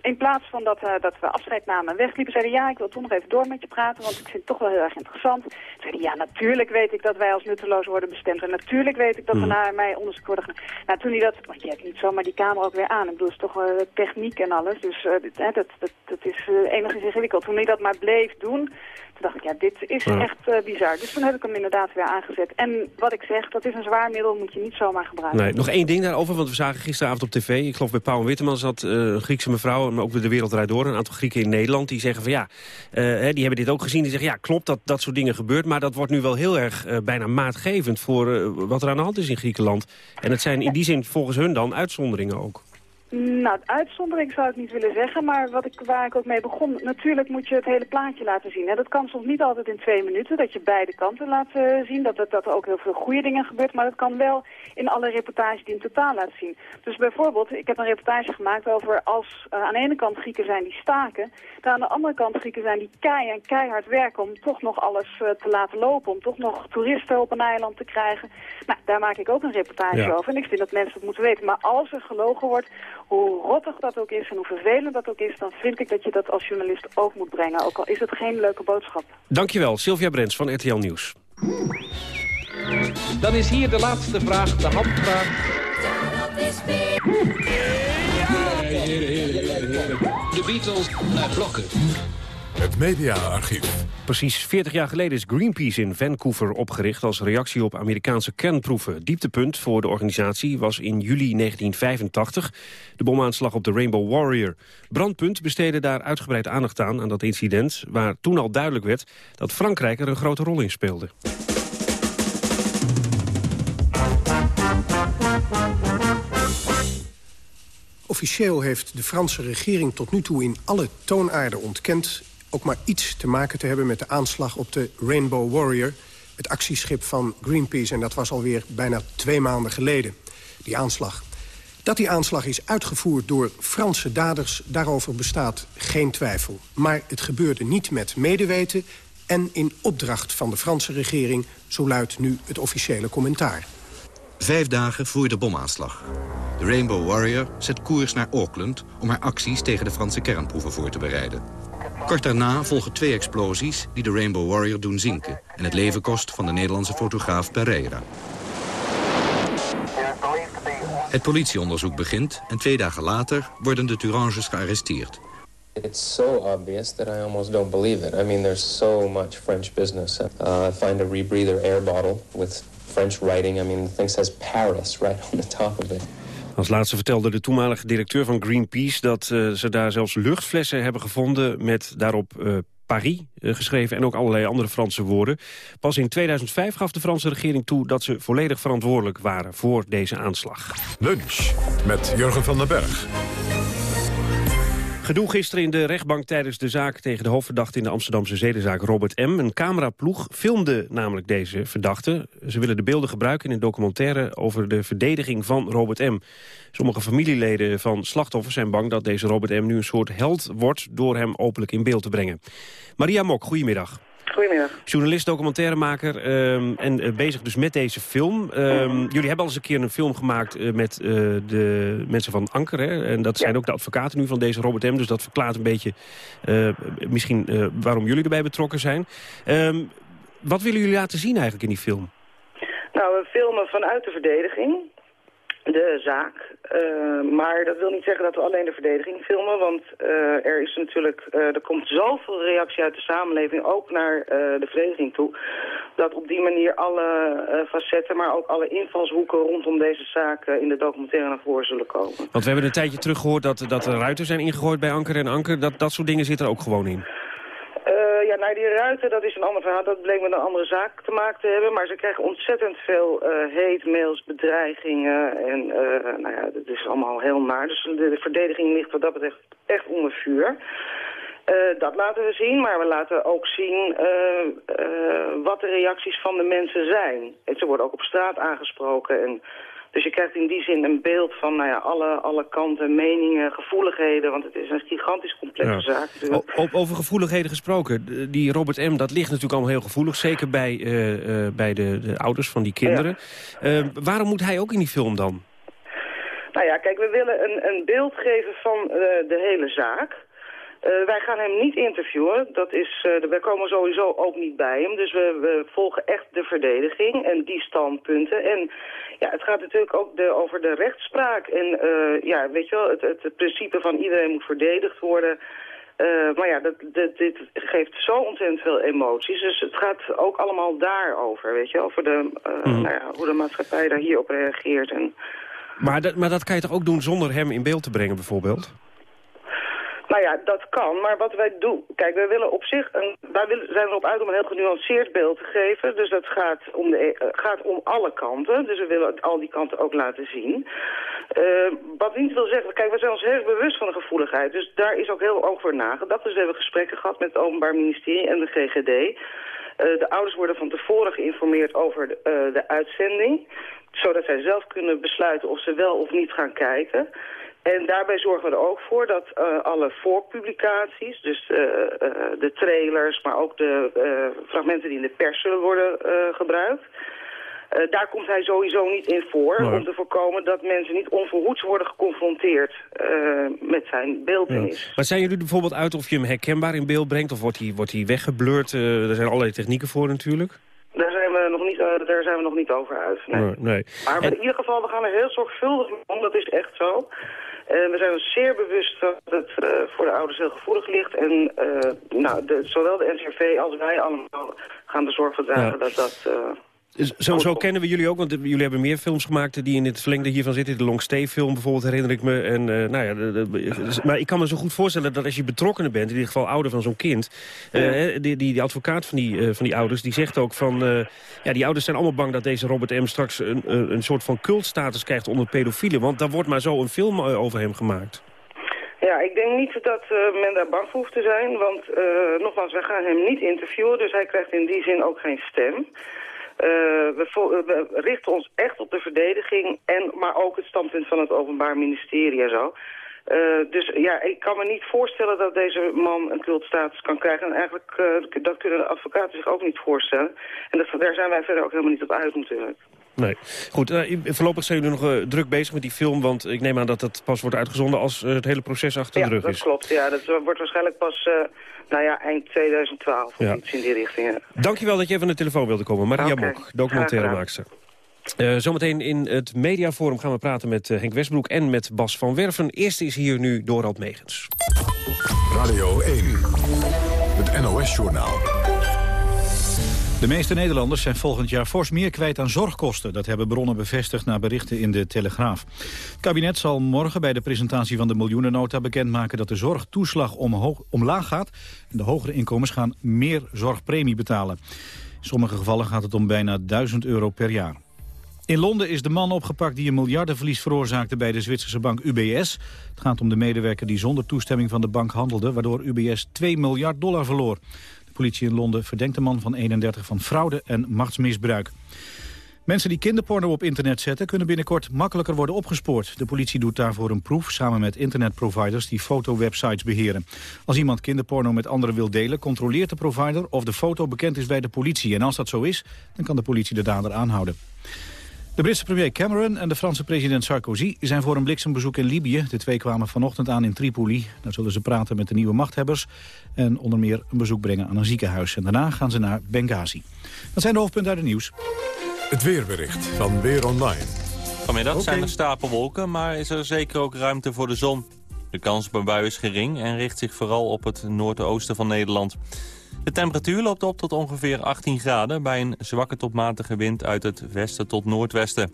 in plaats van dat, uh, dat we afscheid namen en wegliepen, zeiden ja, ik wil toch nog even door met je praten, want ik vind het toch wel heel erg interessant. Zeiden ja, natuurlijk weet ik dat wij als nutteloos worden bestemd en natuurlijk weet ik dat er Hmm. naar mij onderzoek worden gedaan. Nou, toen hij dat, want je hebt niet zomaar die camera ook weer aan. Ik bedoel, het is toch uh, techniek en alles, dus hè, dat, dat, dat is uh, enigszins ingewikkeld. Toen hij dat maar bleef doen, toen dacht ik, ja, dit is Ja. echt uh, bizar. Dus toen heb ik hem inderdaad weer aangezet. En wat ik zeg, dat is een zwaar middel, moet je niet zomaar gebruiken. Nee, nog één ding daarover, want we zagen gisteravond op tv... ik geloof bij Pauw en Witteman zat uh, een Griekse mevrouw... maar ook de Wereld Draait Door, een aantal Grieken in Nederland... die zeggen van ja, uh, hè, die hebben dit ook gezien. Die zeggen ja, klopt dat dat soort dingen gebeurt... maar dat wordt nu wel heel erg bijna maatgevend... voor wat er aan de hand is in Griekenland. En het zijn in die zin volgens hun dan uitzonderingen ook. Nou, uitzondering zou ik niet willen zeggen, maar wat ik, waar ik ook mee begon, natuurlijk moet je het hele plaatje laten zien. Hè. Dat kan soms niet altijd in twee minuten, dat je beide kanten laat uh, zien, dat, dat, dat er ook heel veel goede dingen gebeurt, maar dat kan wel in alle reportages die in totaal laat zien. Dus bijvoorbeeld, ik heb een reportage gemaakt over als uh, aan de ene kant Grieken zijn die staken, dan aan de andere kant Grieken zijn die kei en keihard werken om toch nog alles uh, te laten lopen, om toch nog toeristen op een eiland te krijgen. Nou, daar maak ik ook een reportage Ja. over en ik vind dat mensen het moeten weten. Maar als er gelogen wordt, hoe rottig dat ook is en hoe vervelend dat ook is, dan vind ik dat je dat als journalist ook moet brengen. Ook al is het geen leuke boodschap. Dankjewel, Sylvia Brents van RTL Nieuws. Dan is hier de laatste vraag, de handvraag. De Beatles naar blokken. Het mediaarchief. Precies 40 jaar geleden is Greenpeace in Vancouver opgericht... als reactie op Amerikaanse kernproeven. Dieptepunt voor de organisatie was in juli 1985... de bomaanslag op de Rainbow Warrior. Brandpunt besteedde daar uitgebreid aandacht aan, aan dat incident... waar toen al duidelijk werd dat Frankrijk er een grote rol in speelde. Officieel heeft de Franse regering tot nu toe in alle toonaarden ontkend... ook maar iets te maken te hebben met de aanslag op de Rainbow Warrior... het actieschip van Greenpeace. En dat was alweer bijna twee maanden geleden, die aanslag. Dat die aanslag is uitgevoerd door Franse daders... daarover bestaat geen twijfel. Maar het gebeurde niet met medeweten... en in opdracht van de Franse regering, zo luidt nu het officiële commentaar. Vijf dagen voor de bomaanslag. De Rainbow Warrior zet koers naar Auckland... om haar acties tegen de Franse kernproeven voor te bereiden. Kort daarna volgen twee explosies die de Rainbow Warrior doen zinken... en het leven kost van de Nederlandse fotograaf Pereira. Het politieonderzoek begint en twee dagen later worden de Turanges gearresteerd. It's so obvious that I almost don't believe it. I mean, there's so much French business. Uh, I find a rebreather air bottle with French writing. I mean, the thing says Paris right on the top of it. Als laatste vertelde de toenmalige directeur van Greenpeace... dat uh, ze daar zelfs luchtflessen hebben gevonden met daarop uh, Paris uh, geschreven... en ook allerlei andere Franse woorden. Pas in 2005 gaf de Franse regering toe dat ze volledig verantwoordelijk waren... voor deze aanslag. Lunch met Jurgen van den Berg. Gedoe gisteren in de rechtbank tijdens de zaak tegen de hoofdverdachte in de Amsterdamse zedenzaak Robert M. Een cameraploeg filmde namelijk deze verdachte. Ze willen de beelden gebruiken in een documentaire over de verdediging van Robert M. Sommige familieleden van slachtoffers zijn bang dat deze Robert M. nu een soort held wordt door hem openlijk in beeld te brengen. Maria Mok, goedemiddag. Goedemiddag. Journalist, documentairemaker um, en uh, bezig dus met deze film. Um, jullie hebben al eens een keer een film gemaakt uh, met uh, de mensen van Anker. Hè? En dat zijn ja. ook de advocaten nu van deze Robert M. Dus dat verklaart een beetje misschien waarom jullie erbij betrokken zijn. Um, wat willen jullie laten zien eigenlijk in die film? Nou, we filmen vanuit de verdediging de zaak. Uh, maar dat wil niet zeggen dat we alleen de verdediging filmen, want uh, er is natuurlijk, uh, er komt zoveel reactie uit de samenleving, ook naar de verdediging toe, dat op die manier alle facetten, maar ook alle invalshoeken rondom deze zaak in de documentaire naar voren zullen komen. Want we hebben een tijdje terug gehoord dat, dat er ruiten zijn ingegooid bij Anker en Anker, dat, dat soort dingen zitten er ook gewoon in. Uh, ja, naar die ruiten, dat is een ander verhaal. Dat bleek met een andere zaak te maken te hebben. Maar ze krijgen ontzettend veel uh, hate, mails, bedreigingen. En uh, nou ja, dat is allemaal heel naar. Dus de, de verdediging ligt wat dat betreft echt onder vuur. Dat laten we zien, maar we laten ook zien wat de reacties van de mensen zijn. En ze worden ook op straat aangesproken en dus je krijgt in die zin een beeld van nou ja, alle, alle kanten, meningen, gevoeligheden. Want het is een gigantisch complexe ja. zaak. O, over gevoeligheden gesproken. Die Robert M., dat ligt natuurlijk allemaal heel gevoelig. Zeker bij, uh, uh, bij de, de, ouders van die kinderen. Ja. Uh, waarom moet hij ook in die film dan? Nou ja, kijk, we willen een, een beeld geven van de hele zaak. Uh, wij gaan hem niet interviewen. Dat is, uh, wij komen sowieso ook niet bij hem. Dus we, we, volgen echt de verdediging en die standpunten. En ja, het gaat natuurlijk ook de, over de rechtspraak. En uh, ja, weet je wel, het, het, het, principe van iedereen moet verdedigd worden. maar ja, dat, dat, dit geeft zo ontzettend veel emoties. Dus het gaat ook allemaal daarover, weet je Over de, mm. nou ja, hoe de maatschappij daar hierop reageert. En... Maar, dat, maar dat kan je toch ook doen zonder hem in beeld te brengen bijvoorbeeld? Nou ja, dat kan. Maar wat wij doen... Kijk, wij willen op zich... Een, wij willen, zijn erop uit om een heel genuanceerd beeld te geven. Dus dat gaat om, de, uh, gaat om alle kanten. Dus we willen al die kanten ook laten zien. Uh, wat niet wil zeggen... Kijk, we zijn ons heel bewust van de gevoeligheid. Dus daar is ook heel over nagedacht. Dus we hebben gesprekken gehad met het Openbaar Ministerie en de GGD. Uh, de ouders worden van tevoren geïnformeerd over de uitzending. Zodat zij zelf kunnen besluiten of ze wel of niet gaan kijken. En daarbij zorgen we er ook voor dat uh, alle voorpublicaties, dus uh, uh, de trailers, maar ook de fragmenten die in de pers zullen worden gebruikt... daar komt hij sowieso niet in voor, nee. om te voorkomen dat mensen niet onverhoeds worden geconfronteerd met zijn beeldenis. Ja. Maar zijn jullie bijvoorbeeld uit of je hem herkenbaar in beeld brengt, of wordt hij, wordt hij weggeblurred? er zijn allerlei technieken voor natuurlijk. Daar zijn we nog niet, daar zijn we nog niet over uit. Nee. nee. Maar en... in ieder geval, we gaan er heel zorgvuldig mee om. Dat is echt zo. We zijn ons zeer bewust dat het voor de ouders heel gevoelig ligt. En nou, de, zowel de NCRV als wij allemaal gaan er zorg voor dragen dat dat... Zo, zo kennen we jullie ook, want jullie hebben meer films gemaakt... die in het verlengde hiervan zitten. De Long Stay film bijvoorbeeld, herinner ik me. En, uh, nou ja, de, maar ik kan me zo goed voorstellen dat als je betrokkenen bent... in ieder geval ouder van zo'n kind... Uh, die, die, die, advocaat van die, uh, van die ouders, die zegt ook van... ja, die ouders zijn allemaal bang dat deze Robert M. straks... een, een soort van cultstatus krijgt onder pedofielen. Want daar wordt maar zo een film over hem gemaakt. Ja, ik denk niet dat men daar bang voor hoeft te zijn. Want nogmaals, wij gaan hem niet interviewen. Dus hij krijgt in die zin ook geen stem. Uh, we, we, richten ons echt op de verdediging, en, maar ook het standpunt van het Openbaar Ministerie en zo. Uh, dus ja, ik kan me niet voorstellen dat deze man een cultstatus kan krijgen. En eigenlijk, uh, dat kunnen de advocaten zich ook niet voorstellen. En dat, daar zijn wij verder ook helemaal niet op uit natuurlijk. Nee. Goed, uh, voorlopig zijn jullie nog druk bezig met die film... want ik neem aan dat dat pas wordt uitgezonden als het hele proces achter de rug is. Ja, dat klopt. Ja, dat wordt waarschijnlijk pas nou ja, eind 2012 of iets in die richting. Dankjewel dat je even aan de telefoon wilde komen. Maria okay. Mok, documentairemaakster. Uh, zometeen in het mediaforum gaan we praten met uh, Henk Westbroek en met Bas van Werven. Eerst is hier nu Dorald Megens. Radio 1, het NOS-journaal. De meeste Nederlanders zijn volgend jaar fors meer kwijt aan zorgkosten. Dat hebben bronnen bevestigd na berichten in de Telegraaf. Het kabinet zal morgen bij de presentatie van de miljoenennota bekendmaken... dat de zorgtoeslag omhoog, omlaag gaat en de hogere inkomens gaan meer zorgpremie betalen. In sommige gevallen gaat het om bijna 1000 euro per jaar. In Londen is de man opgepakt die een miljardenverlies veroorzaakte bij de Zwitserse bank UBS. Het gaat om de medewerker die zonder toestemming van de bank handelde... waardoor UBS 2 miljard dollar verloor politie in Londen verdenkt de man van 31 van fraude en machtsmisbruik. Mensen die kinderporno op internet zetten... kunnen binnenkort makkelijker worden opgespoord. De politie doet daarvoor een proef samen met internetproviders... die fotowebsites beheren. Als iemand kinderporno met anderen wil delen... controleert de provider of de foto bekend is bij de politie. En als dat zo is, dan kan de politie de dader aanhouden. De Britse premier Cameron en de Franse president Sarkozy zijn voor een bliksembezoek in Libië. De twee kwamen vanochtend aan in Tripoli. Daar zullen ze praten met de nieuwe machthebbers en onder meer een bezoek brengen aan een ziekenhuis. En daarna gaan ze naar Benghazi. Dat zijn de hoofdpunten uit het nieuws. Het weerbericht van Weer Online. Vanmiddag okay. zijn er stapelwolken, maar is er zeker ook ruimte voor de zon. De kans op een bui is gering en richt zich vooral op het noordoosten van Nederland. De temperatuur loopt op tot ongeveer 18 graden... bij een zwakke tot matige wind uit het westen tot noordwesten.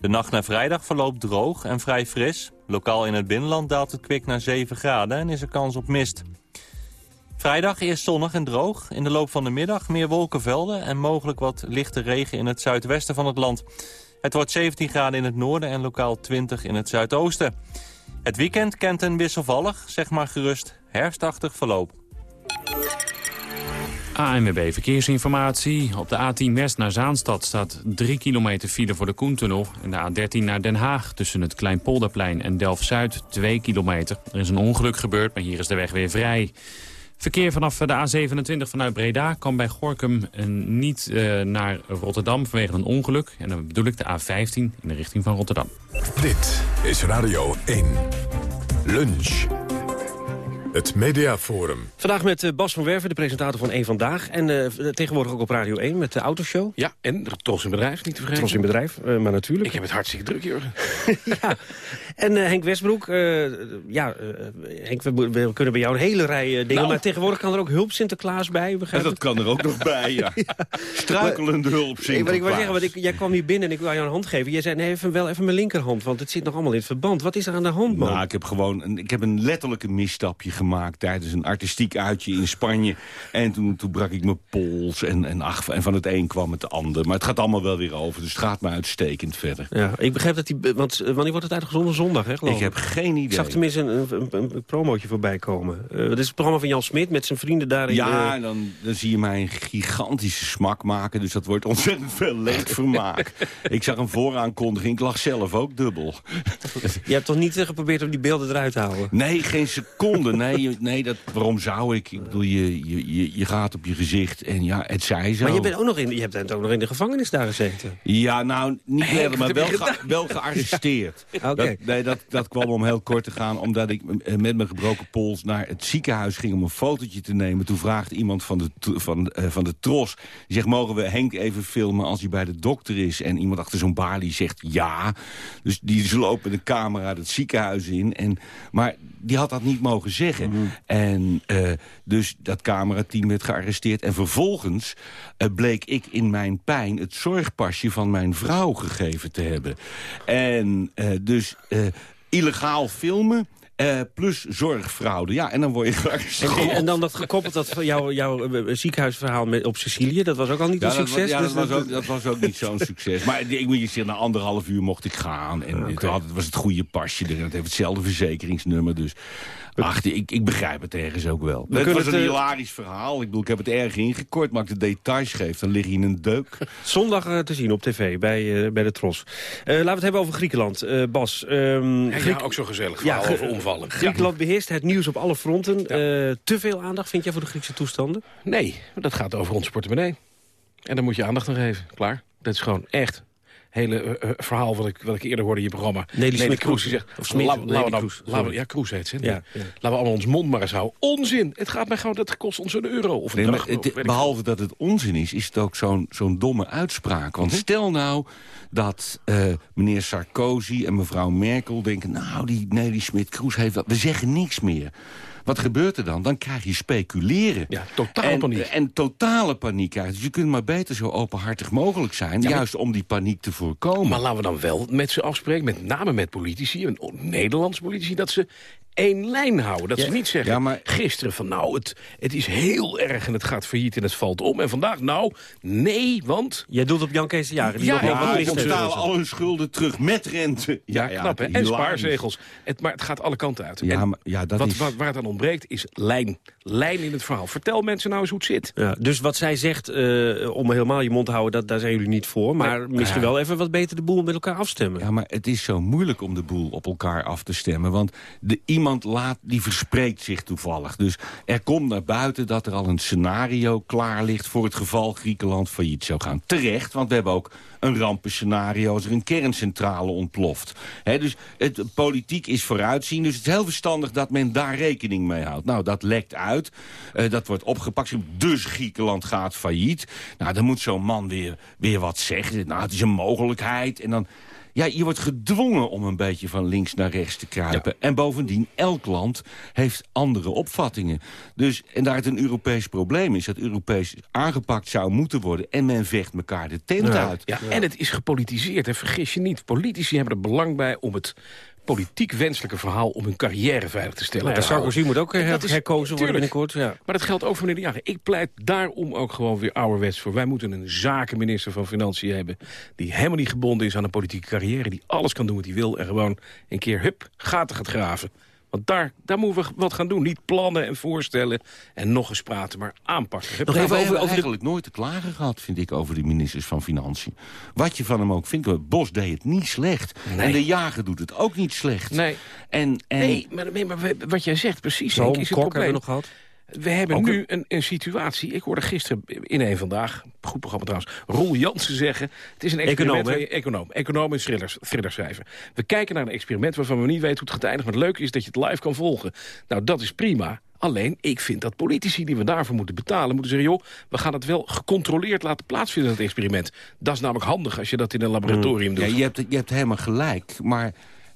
De nacht naar vrijdag verloopt droog en vrij fris. Lokaal in het binnenland daalt het kwik naar 7 graden en is er kans op mist. Vrijdag eerst zonnig en droog. In de loop van de middag meer wolkenvelden... en mogelijk wat lichte regen in het zuidwesten van het land. Het wordt 17 graden in het noorden en lokaal 20 in het zuidoosten. Het weekend kent een wisselvallig, zeg maar gerust, herfstachtig verloop. ANWB Verkeersinformatie. Op de A10 West naar Zaanstad staat 3 kilometer file voor de Koentunnel. En de A13 naar Den Haag tussen het Kleinpolderplein en Delft-Zuid 2 kilometer. Er is een ongeluk gebeurd, maar hier is de weg weer vrij. Verkeer vanaf de A27 vanuit Breda kan bij Gorkum niet uh, naar Rotterdam vanwege een ongeluk. En dan bedoel ik de A15 in de richting van Rotterdam. Dit is Radio 1. Lunch. Het Mediaforum. Vandaag met uh, Bas van Werven, de presentator van Eén Vandaag. En uh, tegenwoordig ook op Radio 1 met de Autoshow. Ja, en Tros in Bedrijf, niet te vergeten. Tros in Bedrijf, uh, maar natuurlijk. Ik heb het hartstikke druk, Jurgen. *laughs* ja. En Henk Westbroek, ja, Henk, we, we, kunnen bij jou een hele rij dingen. Nou. Maar tegenwoordig kan er ook hulp Sinterklaas bij. Dat kan er ook nog *laughs* bij, ja. ja. Struikelende hulp Sinterklaas. Wat ik wil zeggen, want ik, jij kwam hier binnen en ik wil jou een hand geven. Jij zei, nee, even, wel even mijn linkerhand, want het zit nog allemaal in het verband. Wat is er aan de hand, man? Nou, ik heb gewoon een, ik heb een letterlijke misstapje gemaakt tijdens een artistiek uitje in Spanje. En toen, toen brak ik mijn pols en, en, ach, en van het een kwam het ander. Maar het gaat allemaal wel weer over, dus het gaat me uitstekend verder. Ja, ik begrijp dat die, want wanneer wordt het uitgezonden? Zondag, hè, Ik heb geen idee. Ik zag tenminste een, een, een, promootje voorbij komen. Uh, dat is het programma van Jan Smit met zijn vrienden daarin. Ja, dan, dan zie je mij een gigantische smak maken, dus dat wordt ontzettend veel leedvermaak. *laughs* ik zag een vooraankondiging, ik lag zelf ook dubbel. Je hebt toch niet uh, geprobeerd om die beelden eruit te halen? Nee, geen seconde, nee. Nee, dat, waarom zou ik? Ik bedoel, je, je, je, je gaat op je gezicht en ja, het zij zo. Maar je, bent ook nog in, je hebt ook nog in de gevangenis daar gezeten. Ja, nou, niet Hey, maar wel, ge- wel gearresteerd. *laughs* Ja, oké. dat, nee, dat, dat kwam om heel kort te gaan, omdat ik eh, met mijn gebroken pols naar het ziekenhuis ging om een fotootje te nemen. Toen vraagde iemand van de, van, eh, van de tros, die zegt, mogen we Henk even filmen als hij bij de dokter is? En iemand achter zo'n balie zegt ja. Dus die ze lopen de camera het ziekenhuis in. En, maar die had dat niet mogen zeggen. Mhm. En eh, dus dat camerateam werd gearresteerd. En vervolgens eh, bleek ik in mijn pijn het zorgpasje van mijn vrouw gegeven te hebben. En eh, dus eh, illegaal filmen... eh, plus zorgfraude. Ja, en dan word je En, gearresteerd. en, en dan dat gekoppeld dat van jouw jouw eh, ziekenhuisverhaal met, op Sicilië. Dat was ook al niet Ja, een dat, was- succes. ja, dus dat, was ook, dat was ook niet zo'n *laughs* succes. Maar ik moet je zeggen, na anderhalf uur mocht ik gaan. En toen had, het was het goede pasje erin. Het heeft hetzelfde verzekeringsnummer. Dus ach, ik, ik begrijp het ergens ook wel. We het was het, een eh, hilarisch verhaal. Ik bedoel, ik heb het erg ingekort. Maar als ik de details geef, dan lig je in een deuk. *laughs* Zondag eh, te zien op tv bij, eh, bij de Tros. Eh, laten we het hebben over Griekenland. Eh, Bas. ehm, Ja, Griek- ook zo gezellig. Ja, over omvallen. Griekenland beheerst het nieuws op alle fronten. Eh, te veel aandacht vind jij voor de Griekse toestanden? Nee, dat gaat over ons portemonnee. En daar moet je aandacht aan geven. Klaar. Dat is gewoon echt hele eh, eh, verhaal wat ik, wat ik eerder hoorde in je programma. Nelly Smit Kroes zegt... Of Smit, laten we- nou- laten. Ja, Kroes heet ze. Ja, Nee. ja. Laten we allemaal ons mond maar eens houden. Onzin! Het gaat mij gewoon... Dat kost ons een euro of een Nee, dag. het- of behalve dat het onzin is, is het ook zo'n zo'n domme uitspraak. Want stel nou dat eh, meneer Sarkozy en mevrouw Merkel denken... nou, die Nelly Smit-Kroes heeft dat... We zeggen niks meer. Wat gebeurt er dan? Dan krijg je speculeren. Ja, totaal en, paniek. En totale paniek. Dus je kunt maar beter zo openhartig mogelijk zijn. Ja, maar- juist om die paniek te voorkomen. Maar laten we dan wel met ze afspreken, met name met politici, Nederlandse politici, dat ze één lijn houden. Dat Ja, ze niet zeggen ja, maar- gisteren van nou, het, het is heel erg en het gaat failliet en het valt om. En vandaag nou, nee, want... Jij doelt op Jan Kees de. Die Ja, nog wel ja, betalen al hun schulden terug met rente. Ja, knap hè? En spaarzegels. Het, maar het gaat alle kanten uit. Ja, En maar- ja, dat wat, is- waar, waar het aan ontbreekt is lijn. Lijn in het verhaal. Vertel mensen nou eens hoe het zit. Ja, dus wat zij zegt, eh, om helemaal je mond te houden, dat, daar zijn jullie niet voor. Maar misschien wel even wat beter de boel met elkaar afstemmen. Ja, maar het is zo moeilijk om de boel op elkaar af te stemmen. Want de, iemand laat, die verspreekt zich toevallig. Dus er komt naar buiten dat er al een scenario klaar ligt... voor het geval Griekenland failliet zou gaan. Terecht, want we hebben ook een rampenscenario... als er een kerncentrale ontploft. Dus het, politiek is vooruitzien. Dus het is heel verstandig dat men daar rekening mee houdt. Nou, dat lekt uit. Eh, dat wordt opgepakt. Dus Griekenland gaat failliet. Nou, dan moet zo'n man weer, weer wat zeggen. Nou, het is een mogelijkheid. En dan... Ja, je wordt gedwongen om een beetje van links naar rechts te kruipen. En bovendien, elk land heeft andere opvattingen. Dus, en daar het een Europees probleem is... dat Europees aangepakt zou moeten worden... en men vecht elkaar de tent uit. Ja, En het is gepolitiseerd. En vergis je niet, politici hebben er belang bij om het politiek wenselijke verhaal om hun carrière veilig te stellen. Nou ja. Sarkozy moet ook, eh, herkozen worden binnenkort, ja. Maar dat geldt ook voor meneer De Jager. Ik pleit daarom ook gewoon weer ouderwets voor. Wij moeten een zakenminister van Financiën hebben... die helemaal niet gebonden is aan een politieke carrière... die alles kan doen wat hij wil en gewoon een keer, hup, gaten gaat graven. Want daar, daar moeten we wat gaan doen. Niet plannen en voorstellen en nog eens praten, maar aanpakken. Nog even we over, eigenlijk nooit te klagen gehad, vind ik, over de ministers van Financiën. Wat je van hem ook vindt, Bos deed het niet slecht. Nee. En de jager doet het ook niet slecht. Nee. En, en, Nee, maar, nee, maar wat jij zegt, precies, Zo, Henk, is het Kok probleem. hebben we nog gehad. We hebben Ook nu een, een situatie. Ik hoorde gisteren in een vandaag, goed programma trouwens, Roel Jansen zeggen. Het is een experiment. Econoom, je- econoom, econoom en thrillers, schrijven. We kijken naar een experiment waarvan we niet weten hoe het gaat eindigen. Maar het leuke is dat je het live kan volgen. Nou, dat is prima. Alleen, ik vind dat politici die we daarvoor moeten betalen... moeten zeggen, joh, we gaan het wel gecontroleerd laten plaatsvinden, dat experiment. Dat is namelijk handig als je dat in een laboratorium doet. Ja, je, hebt, je hebt helemaal gelijk, maar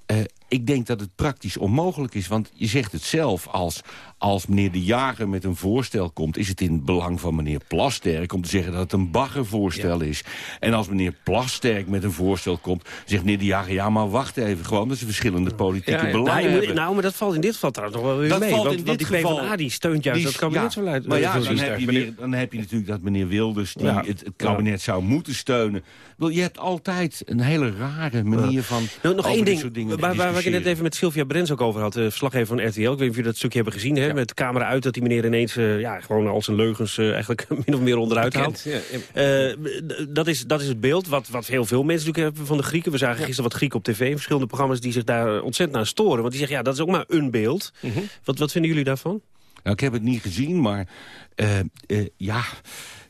eh, ik denk dat het praktisch onmogelijk is. Want je zegt het zelf, als, als meneer De Jager met een voorstel komt... is het in het belang van meneer Plasterk om te zeggen dat het een baggervoorstel is. En als meneer Plasterk met een voorstel komt, zegt meneer De Jager... ja, maar wacht even, gewoon dat ze verschillende politieke Ja, ja. belangen nou, hebben. nou, maar dat valt in dit geval trouwens nog wel weer Dat mee. valt want, in want dit die geval- PvdA die steunt juist Die dat is- kabinetsbeleid. Ja, maar ja, Eh, dan heb, je weer, dan heb je natuurlijk dat meneer Wilders... die Ja. het, het kabinet zou moeten steunen. Je hebt altijd een hele rare manier van Nou, nog één ding soort dingen waar, waar ik het net even met Sylvia Brens ook over had, de verslaggever van RTL. Ik weet niet of jullie dat stukje hebben gezien, hè? Met de camera uit... dat die meneer ineens uh, ja, gewoon al zijn leugens uh, eigenlijk *laughs* min of meer onderuit haalt. Ja, ja. Uh, dat, is, dat is het beeld wat, wat heel veel mensen natuurlijk hebben van de Grieken. We zagen gisteren wat Grieken op tv in verschillende programma's... die zich daar ontzettend aan storen. Want die zeggen, ja, dat is ook maar een beeld. Mm -hmm. wat, wat vinden jullie daarvan? Nou, ik heb het niet gezien, maar ja...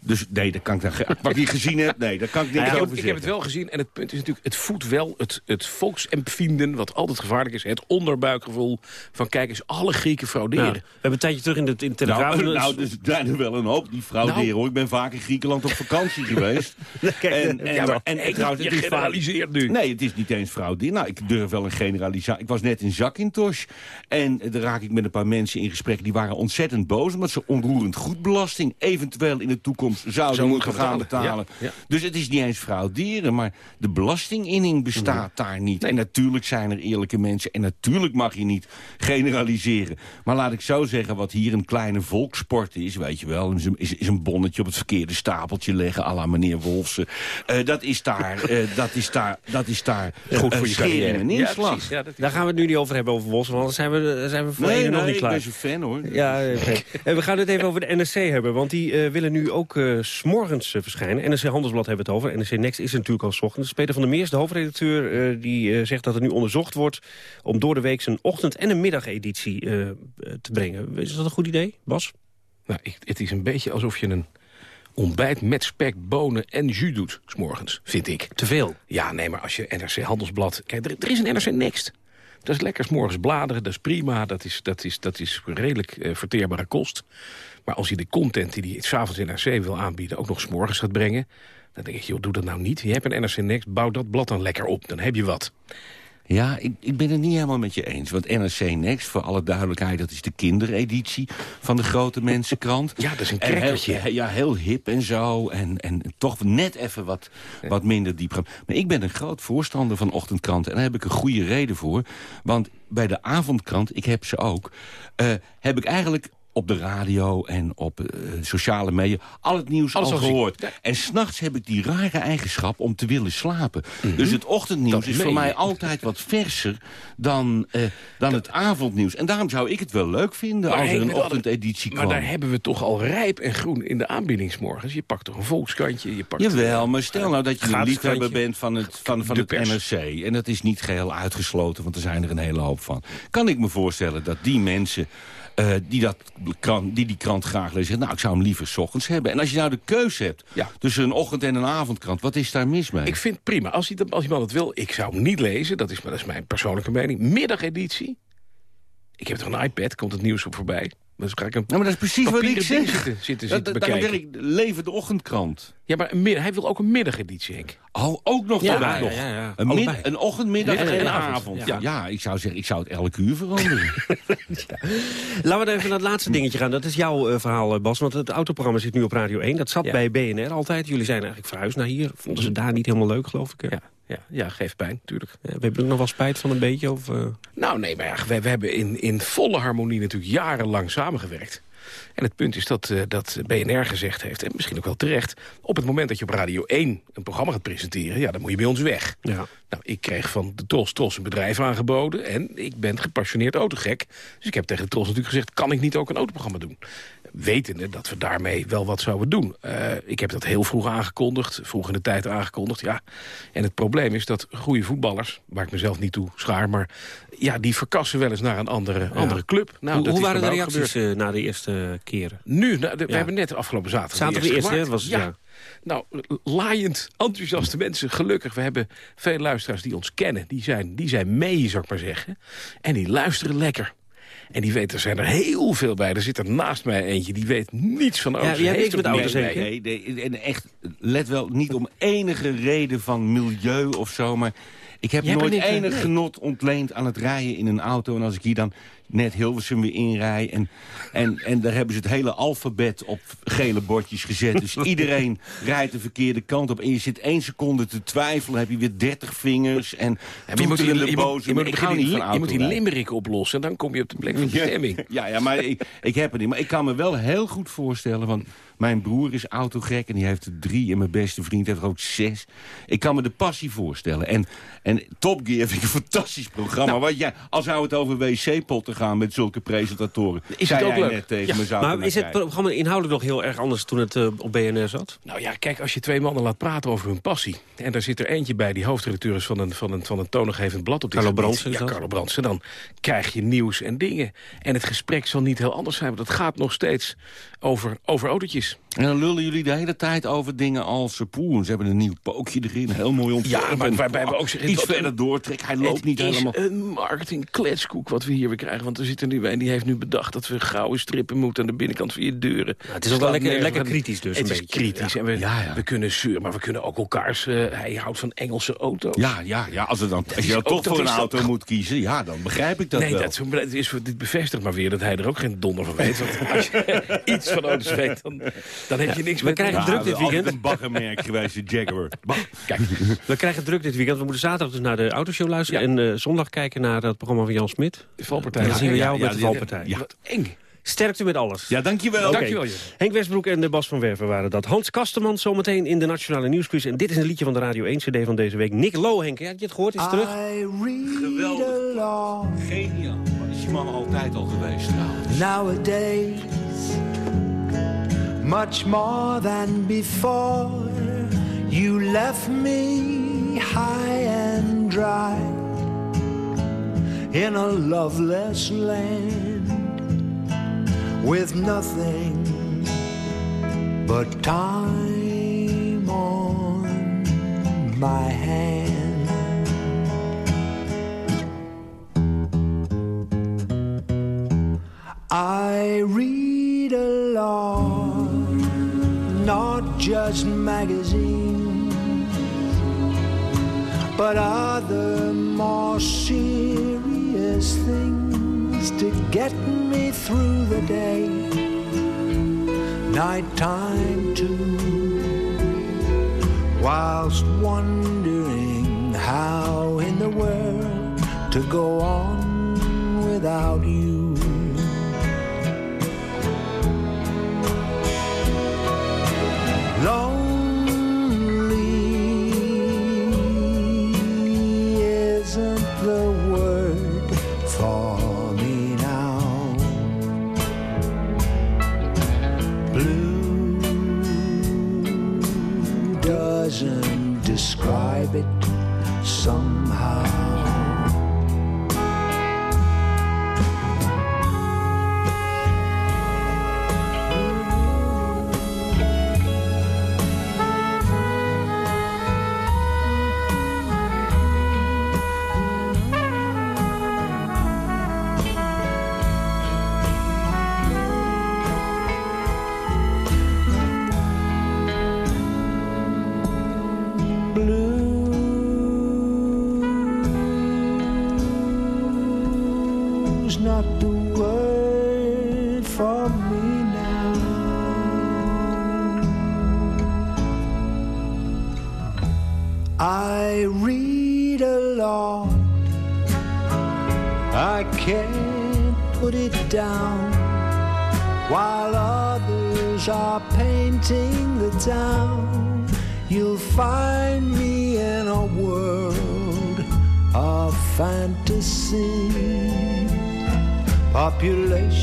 Dus nee, dat kan ik daar, wat ik niet gezien heb, nee, dat kan ik niet ja, over ik, zeggen. ik heb het wel gezien en het punt is natuurlijk... het voedt wel het, het volksempvinden, wat altijd gevaarlijk is. Het onderbuikgevoel van kijk eens, alle Grieken frauderen. We hebben een tijdje terug in de, in nou, nou, dus zijn er wel een hoop die frauderen. Nou. hoor. Ik ben vaak in Griekenland op vakantie *laughs* geweest. Kijk, en, en, ja, maar, en, en, trouwens, je generaliseert nu. Nee, het is niet eens frauderen. Nou, ik durf wel een generalisatie. Ik was net in Zakynthos en daar raak ik met een paar mensen in gesprek. Die waren ontzettend boos omdat ze onroerend goedbelasting eventueel in de toekomst zouden Zo moeten gaan betalen. Ja, ja. Dus het is niet eens frauderen, maar de belastinginning bestaat ja. daar niet. En natuurlijk zijn er eerlijke mensen en natuurlijk mag je niet generaliseren. Maar laat ik zo zeggen, wat hier een kleine volkssport is, weet je wel, is, is een bonnetje op het verkeerde stapeltje leggen, à la meneer Wolfsen. Uh, dat is daar, uh, *laughs* dat is daar, dat is daar goed voor je carrière. Een inslag. Daar gaan we het nu niet over hebben over Wolfsen, want dan zijn we, zijn we voor nee, nee, nog niet klaar. ik ben fan hoor. Ja, okay. *laughs* we gaan het even over de NSC hebben, want die uh, willen nu ook s'morgens uh, verschijnen. NRC Handelsblad hebben het over. NRC Next is natuurlijk al s ochtends. Peter van der Meers, de hoofdredacteur, uh, die uh, zegt dat er nu onderzocht wordt... om door de week een ochtend- en een middageditie te brengen. Is dat een goed idee, Bas? Nou, ik, het is een beetje alsof je een ontbijt met spek, bonen en jus doet, s'morgens, vind ik. Te veel? Ja, nee, maar als je NRC Handelsblad... Kijk, er, er is een NRC Next. Dat is lekker s'morgens bladeren, dat is prima. Dat is, dat is, dat is redelijk uh, verteerbare kost. Maar als je de content die hij s'avonds in NRC wil aanbieden... ook nog s'morgens gaat brengen... dan denk ik, joh, doe dat nou niet. Je hebt een NRC Next, bouw dat blad dan lekker op. Dan heb je wat. Ja, ik, ik ben het niet helemaal met je eens. Want NRC Next, voor alle duidelijkheid... dat is de kindereditie van de grote mensenkrant. Ja, dat is een crackertje. Ja, heel hip en zo. En, en toch net even wat, wat minder diep. Maar ik ben een groot voorstander van ochtendkranten. En daar heb ik een goede reden voor. Want bij de avondkrant, ik heb ze ook... Uh, heb ik eigenlijk op de radio en op uh, sociale media al het nieuws Alles al gehoord. Ja. En s'nachts heb ik die rare eigenschap om te willen slapen. Mm -hmm. Dus het ochtendnieuws dat is voor mij altijd wat verser dan, uh, dan het avondnieuws. En daarom zou ik het wel leuk vinden maar als er een ochtendeditie kwam. Maar daar hebben we toch al rijp en groen in de aanbiedingsmorgens. Je pakt toch een volkskrantje. Je pakt Jawel, maar stel nou dat je een liefhebber bent van het, van, van het NRC. En dat is niet geheel uitgesloten, want er zijn er een hele hoop van. Kan ik me voorstellen dat die mensen... Uh, die, dat krant, die die krant graag lezen. Nou, ik zou hem liever 's ochtends hebben. En als je nou de keus hebt ja. tussen een ochtend- en een avondkrant... wat is daar mis mee? Ik vind prima. Als, als iemand het wil, ik zou hem niet lezen. Dat is, dat is mijn persoonlijke mening. Middageditie. Ik heb toch een iPad, komt het nieuws op voorbij. Dus ga ik een nou, maar dat is precies wat ik zeg. Zitten, zitten, zitten dat, daarom ik, leven de ochtendkrant. Ja, maar een, hij wil ook een middageditie, Henk. Oh, ook nog ja, erbij. nog. Ja, ja. Een, mid, een ochtend, middag en, en een avond. avond. Ja. ja. ik zou zeggen, ik zou het elke uur veranderen. *laughs* Laten we even naar het laatste dingetje gaan. Dat is jouw uh, verhaal, uh, Bas. Want het autoprogramma zit nu op Radio 1. Dat zat bij BNR altijd. Jullie zijn eigenlijk verhuisd naar hier. Vonden ze daar niet helemaal leuk, geloof ik. Ja. Ja, ja, geeft pijn, natuurlijk. Ja, we hebben er nog wel spijt van een beetje? Of, uh... Nou, nee, maar ja, we, we hebben in, in volle harmonie natuurlijk jarenlang samengewerkt. En het punt is dat, uh, dat BNR gezegd heeft, en misschien ook wel terecht... op het moment dat je op Radio 1 een programma gaat presenteren... ja, dan moet je bij ons weg. Ja. Nou, ik kreeg van de Tros Tros een bedrijf aangeboden... en ik ben gepassioneerd autogek. Dus ik heb tegen de Tros natuurlijk gezegd... kan ik niet ook een autoprogramma doen? Wetende dat we daarmee wel wat zouden doen. Uh, ik heb dat heel vroeg aangekondigd, vroeg in de tijd aangekondigd. Ja. En het probleem is dat goede voetballers, waar ik mezelf niet toe schaar... maar ja, die verkassen wel eens naar een andere, ja. andere club. Nou, hoe, hoe waren de reacties uh, na de eerste keren? Nu, nou, de, ja. we hebben net afgelopen zaterdag Zaterdag de eerste, eerste was het, ja. ja. Nou, laaiend, enthousiaste mensen, gelukkig. We hebben veel luisteraars die ons kennen. Die zijn, die zijn mee, zou ik maar zeggen. En die luisteren lekker. En die weten, er zijn er heel veel bij. Er zit er naast mij eentje, die weet niets van auto's. Ja, jij heeft met auto's zeker? Nee, nee, en echt, let wel, niet om enige reden van milieu of zo, maar... Ik heb Jij nooit enig nee. genot ontleend aan het rijden in een auto. En als ik hier dan net Hilversum weer inrij. En, en, en daar hebben ze het hele alfabet op gele bordjes gezet. Dus *laughs* iedereen rijdt de verkeerde kant op. En je zit één seconde te twijfelen, heb je weer dertig vingers. En je moet, toeterende je, moet, boze. je, moet, niet van je moet die limerick oplossen... en dan kom je op de plek van bestemming. Ja, ja maar ik, ik heb het niet. Maar ik kan me wel heel goed voorstellen... want mijn broer is autogek en die heeft er drie... en mijn beste vriend heeft er ook zes. Ik kan me de passie voorstellen. En, en Top Gear vind ik een fantastisch programma. Nou. Wat jij, als zou het over wc-potten gaan met zulke presentatoren... Is het ook leuk? net tegen Ja, me, zou ik maar is het programma inhoudelijk nog heel erg anders toen het eh, op BNR zat? Nou ja, kijk, als je twee mannen laat praten over hun passie... en daar zit er eentje bij die hoofdredacteur is van een, van een, van een toonaangevend blad op dit Carlo. Brandsen Ja? Carlo Brandsen. Dan krijg je nieuws en dingen. En het gesprek zal niet heel anders zijn, want het gaat nog steeds over, over autootjes. precies. En dan lullen jullie de hele tijd over dingen als... eh, poeh, ze hebben een nieuw pookje erin, heel mooi ontworpen. Ja, maar waarbij we ook zeggen... Iets verder doortrekken, hij loopt het niet is helemaal... een marketingkletskoek wat we hier weer krijgen. Want er zit er nu een die heeft nu bedacht dat we gouden strippen moeten... aan de binnenkant van je deuren. het is ook wel lekker- lekker kritisch dus, Het een is beetje. kritisch Ja. en we, Ja, ja. we kunnen zeuren, maar we kunnen ook elkaars... eh, hij houdt van Engelse auto's. Ja, ja, ja als, er dan, als is je dan toch voor een is auto moet kiezen... ja, dan begrijp ik dat nee, wel. dat, is- dat is, dit bevestigt maar weer dat hij er ook geen donder van weet. Want als je *laughs* iets van auto's weet, dan, dan heb je niks we met krijgen hem. druk dit weekend. een baggermerk geweest, de Jaguar. Kijk, We krijgen druk dit weekend. We moeten zaterdag dus naar de autoshow luisteren... en eh, zondag kijken naar het programma van Jan Smit. de valpartij. En dan zien we jou ja, met de valpartij. ja. Wat eng. Sterkte met alles. Ja, dankjewel. Dankjewel. Henk Westbroek en de Bas van Werven waren dat. Hans Kasteman zometeen in de Nationale Nieuwsquiz. En dit is een liedje van de Radio 1 CD van deze week. Nick Low, Henk. Had je het gehoord? Is het terug? Geweldig. Geniaal. Wat is die man altijd al geweest trouwens? Nowadays, much more than before, you left me high and dry in a loveless land with nothing but time on my hand. I read a lot, not just magazines, but other more serious things to get me through the day. Nighttime too, whilst wondering how in the world to go on without you. Lonely isn't the word for me now. Blue doesn't describe it somehow. Down, while others are painting the town. You'll find me in a world of fantasy. Population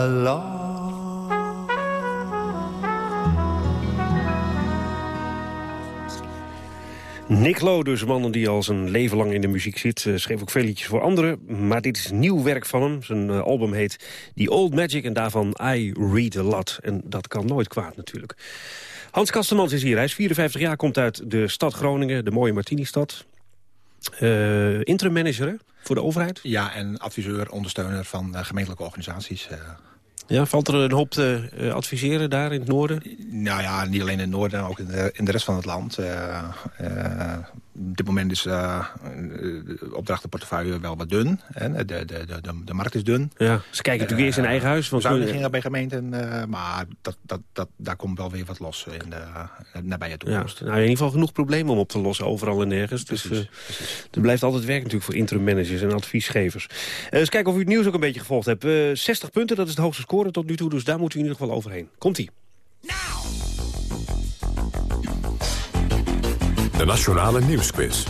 a lot. Nick Lowe, dus man die al zijn leven lang in de muziek zit. eh, schreef ook veel liedjes voor anderen. Maar dit is nieuw werk van hem. Zijn eh, album heet The Old Magic en daarvan I Read A Lot. En dat kan nooit kwaad natuurlijk. Hans Kastemans is hier. Hij is 54 jaar, komt uit de stad Groningen, de mooie Martini-stad. Eh interim manager hè, voor de overheid. Ja, en adviseur, ondersteuner van eh, gemeentelijke organisaties. eh. Ja, valt er een hoop te eh, adviseren daar in het noorden? nou ja, niet alleen in het noorden, ook in de, in de rest van het land. Eh, eh, op dit moment is eh, de opdrachtenportefeuille wel wat dun. Hè. De, de, de, de, de markt is dun. Ja, ze kijken natuurlijk eerst in eigen huis. Want Bezuinigingen bij gemeenten, eh, maar dat, dat, dat, daar komt wel weer wat los in de uh, nabije Ja, toekomst. nou, in ieder geval genoeg problemen om op te lossen, overal en nergens. Dus eh, er blijft altijd werk natuurlijk voor interim managers en adviesgevers. Eh, eens kijken of u het nieuws ook een beetje gevolgd hebt. Eh 60 punten, dat is de hoogste score tot nu toe, dus daar moeten we in ieder geval overheen. Komt-ie. De Nationale Nieuwsquiz.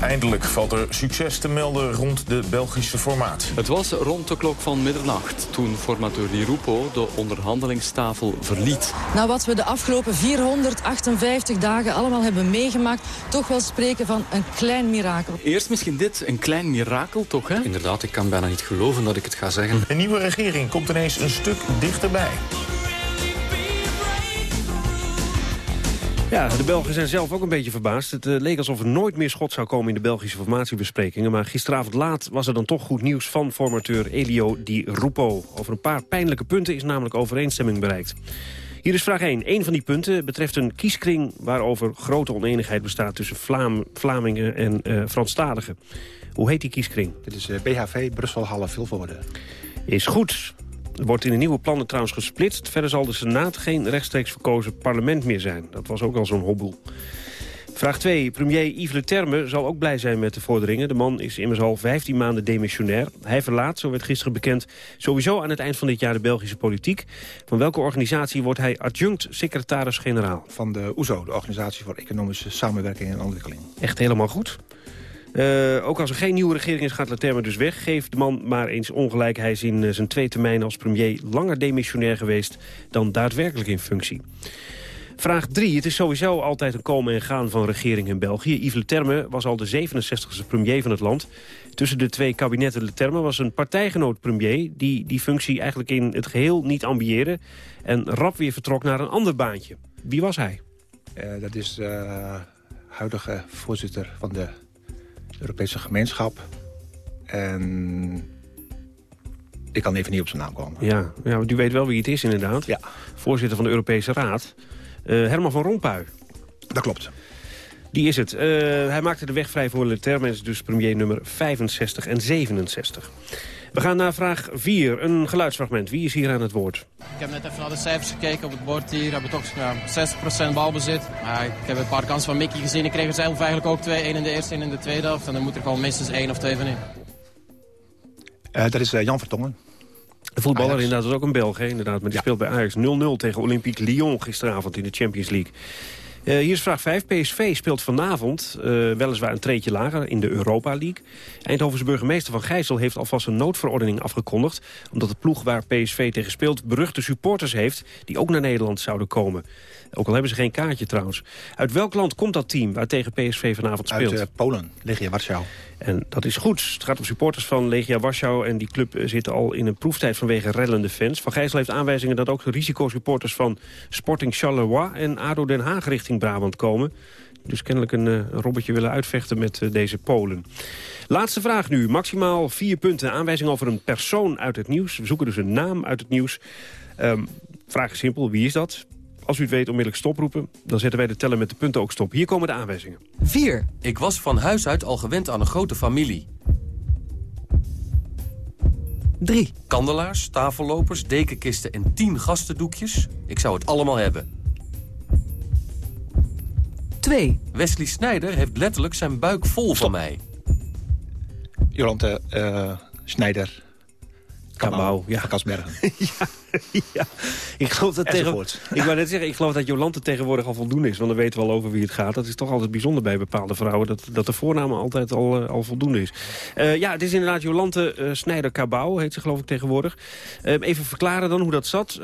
Eindelijk valt er succes te melden rond de Belgische formaat. Het was rond de klok van middernacht toen formateur Di Rupo de onderhandelingstafel verliet. Na wat we de afgelopen 458 dagen allemaal hebben meegemaakt... toch wel spreken van een klein mirakel. Eerst misschien dit, een klein mirakel toch, hè? Inderdaad, ik kan bijna niet geloven dat ik het ga zeggen. De nieuwe regering komt ineens een stuk dichterbij. Ja, de Belgen zijn zelf ook een beetje verbaasd. Het eh, leek alsof er nooit meer schot zou komen in de Belgische formatiebesprekingen. Maar gisteravond laat was er dan toch goed nieuws van formateur Elio Di Rupo. Over een paar pijnlijke punten is namelijk overeenstemming bereikt. Hier is vraag 1. Een van die punten betreft een kieskring waarover grote oneenigheid bestaat tussen Vlaam, Vlamingen en uh, Franstaligen. Hoe heet die kieskring? Dit is uh, BHV Brussel Halle Vilvoorde. Is goed. Er wordt in de nieuwe plannen trouwens gesplitst. Verder zal de Senaat geen rechtstreeks verkozen parlement meer zijn. Dat was ook al zo'n hobbel. Vraag 2. Premier Yves Le Terme zal ook blij zijn met de vorderingen. De man is immers al 15 maanden demissionair. Hij verlaat, zo werd gisteren bekend, sowieso aan het eind van dit jaar de Belgische politiek. Van welke organisatie wordt hij adjunct secretaris-generaal? Van de OESO, de Organisatie voor Economische Samenwerking en Ontwikkeling. Echt helemaal goed. Uh, ook als er geen nieuwe regering is, gaat Leterme dus weg. Geeft de man maar eens ongelijk. Hij is in uh, zijn twee termijnen als premier langer demissionair geweest... dan daadwerkelijk in functie. Vraag 3. Het is sowieso altijd een komen en gaan van regering in België. Yves Leterme was al de 67e premier van het land. Tussen de twee kabinetten Leterme was een partijgenoot premier... die die functie eigenlijk in het geheel niet ambieerde... en rap weer vertrok naar een ander baantje. Wie was hij? Uh, dat is de huidige voorzitter van de Europese gemeenschap. En ik kan even niet op zijn naam komen. Ja, ja want u weet wel wie het is inderdaad. Ja. Voorzitter van de Europese Raad. Uh, Herman van Rompuy. Dat klopt. Die is het. Uh, hij maakte de weg vrij voor Leterme. is dus premier nummer 65 en 67. We gaan naar vraag 4. Een geluidsfragment. Wie is hier aan het woord? Ik heb net even naar de cijfers gekeken op het bord hier. We hebben toch ja, 60% balbezit. Maar ik heb een paar kansen van Mickey gezien. Ik kreeg er zelf eigenlijk ook twee. één in de eerste en in de tweede helft. En dan moet er gewoon minstens één of twee van in. Uh, dat is uh, Jan Vertongen. De voetballer Ajax. inderdaad was ook een Belg, hè, inderdaad. Maar die ja. speelt bij Ajax 0-0 tegen Olympique Lyon gisteravond in de Champions League. Uh, hier is vraag 5. PSV speelt vanavond uh, weliswaar een treetje lager in de Europa League. Eindhovense burgemeester Van Gijssel heeft alvast een noodverordening afgekondigd... omdat de ploeg waar PSV tegen speelt beruchte supporters heeft... die ook naar Nederland zouden komen. Ook al hebben ze geen kaartje trouwens. Uit welk land komt dat team waar tegen PSV vanavond speelt? Uit uh, Polen, Legia Warschau. En dat is goed. Het gaat om supporters van Legia Warschau... en die club zit al in een proeftijd vanwege rellende fans. Van Gijssel heeft aanwijzingen dat ook de risicosupporters van Sporting Charleroi... en ADO Den Haag richting Brabant komen. Dus kennelijk een uh, robbertje willen uitvechten met uh, deze Polen. Laatste vraag nu. Maximaal vier punten. Aanwijzing over een persoon uit het nieuws. We zoeken dus een naam uit het nieuws. Um, vraag is simpel. Wie is dat? Als u het weet, onmiddellijk stoproepen. Dan zetten wij de teller met de punten ook stop. Hier komen de aanwijzingen. 4. Ik was van huis uit al gewend aan een grote familie. 3. Kandelaars, tafellopers, dekenkisten en 10 gastendoekjes. Ik zou het allemaal hebben. 2. Wesley Snijder heeft letterlijk zijn buik vol stop. van mij. Jolante uh, Snijder. Ja. Kasbergen. *laughs* ja. ja, ik geloof dat tegen... Ik wou net zeggen, ik geloof dat Jolante tegenwoordig al voldoende is. Want dan weten we al over wie het gaat. Dat is toch altijd bijzonder bij bepaalde vrouwen. Dat, dat de voornaam altijd al, eh, al voldoende is. Eh, ja, het is inderdaad Jolante uh, Snijder-Cabau, heet ze geloof ik tegenwoordig. Uh, even verklaren dan hoe dat zat.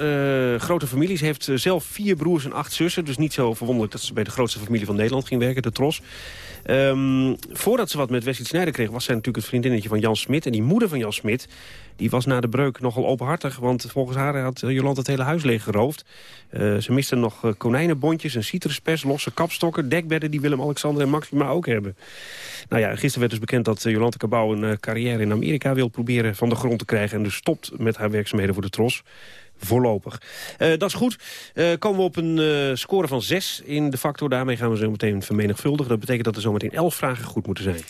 Grote families, heeft zelf vier broers en acht zussen. Dus niet zo verwonderlijk dat ze bij de grootste familie van Nederland ging werken, de Tros. Um, voordat ze wat met Wesley Snijder kreeg... was zij natuurlijk het vriendinnetje van Jan Smit. En die moeder van Jan Smit die was na de breuk nogal openhartig. Want volgens haar had Jolant het hele huis leeg geroofd. Uh, ze misten nog uh, konijnenbondjes, een citruspers, losse kapstokken... dekbedden die Willem-Alexander en Maxima ook hebben. Nou ja, gisteren werd dus bekend dat uh, Jolante Cabau... een carrière in Amerika wil proberen van de grond te krijgen... en dus stopt met haar werkzaamheden voor de Tros voorlopig. Uh, dat is goed. Uh, komen we op een uh, score van 6 in de factor. Daarmee gaan we zo meteen vermenigvuldigen. Dat betekent dat er zometeen 11 vragen goed moeten zijn.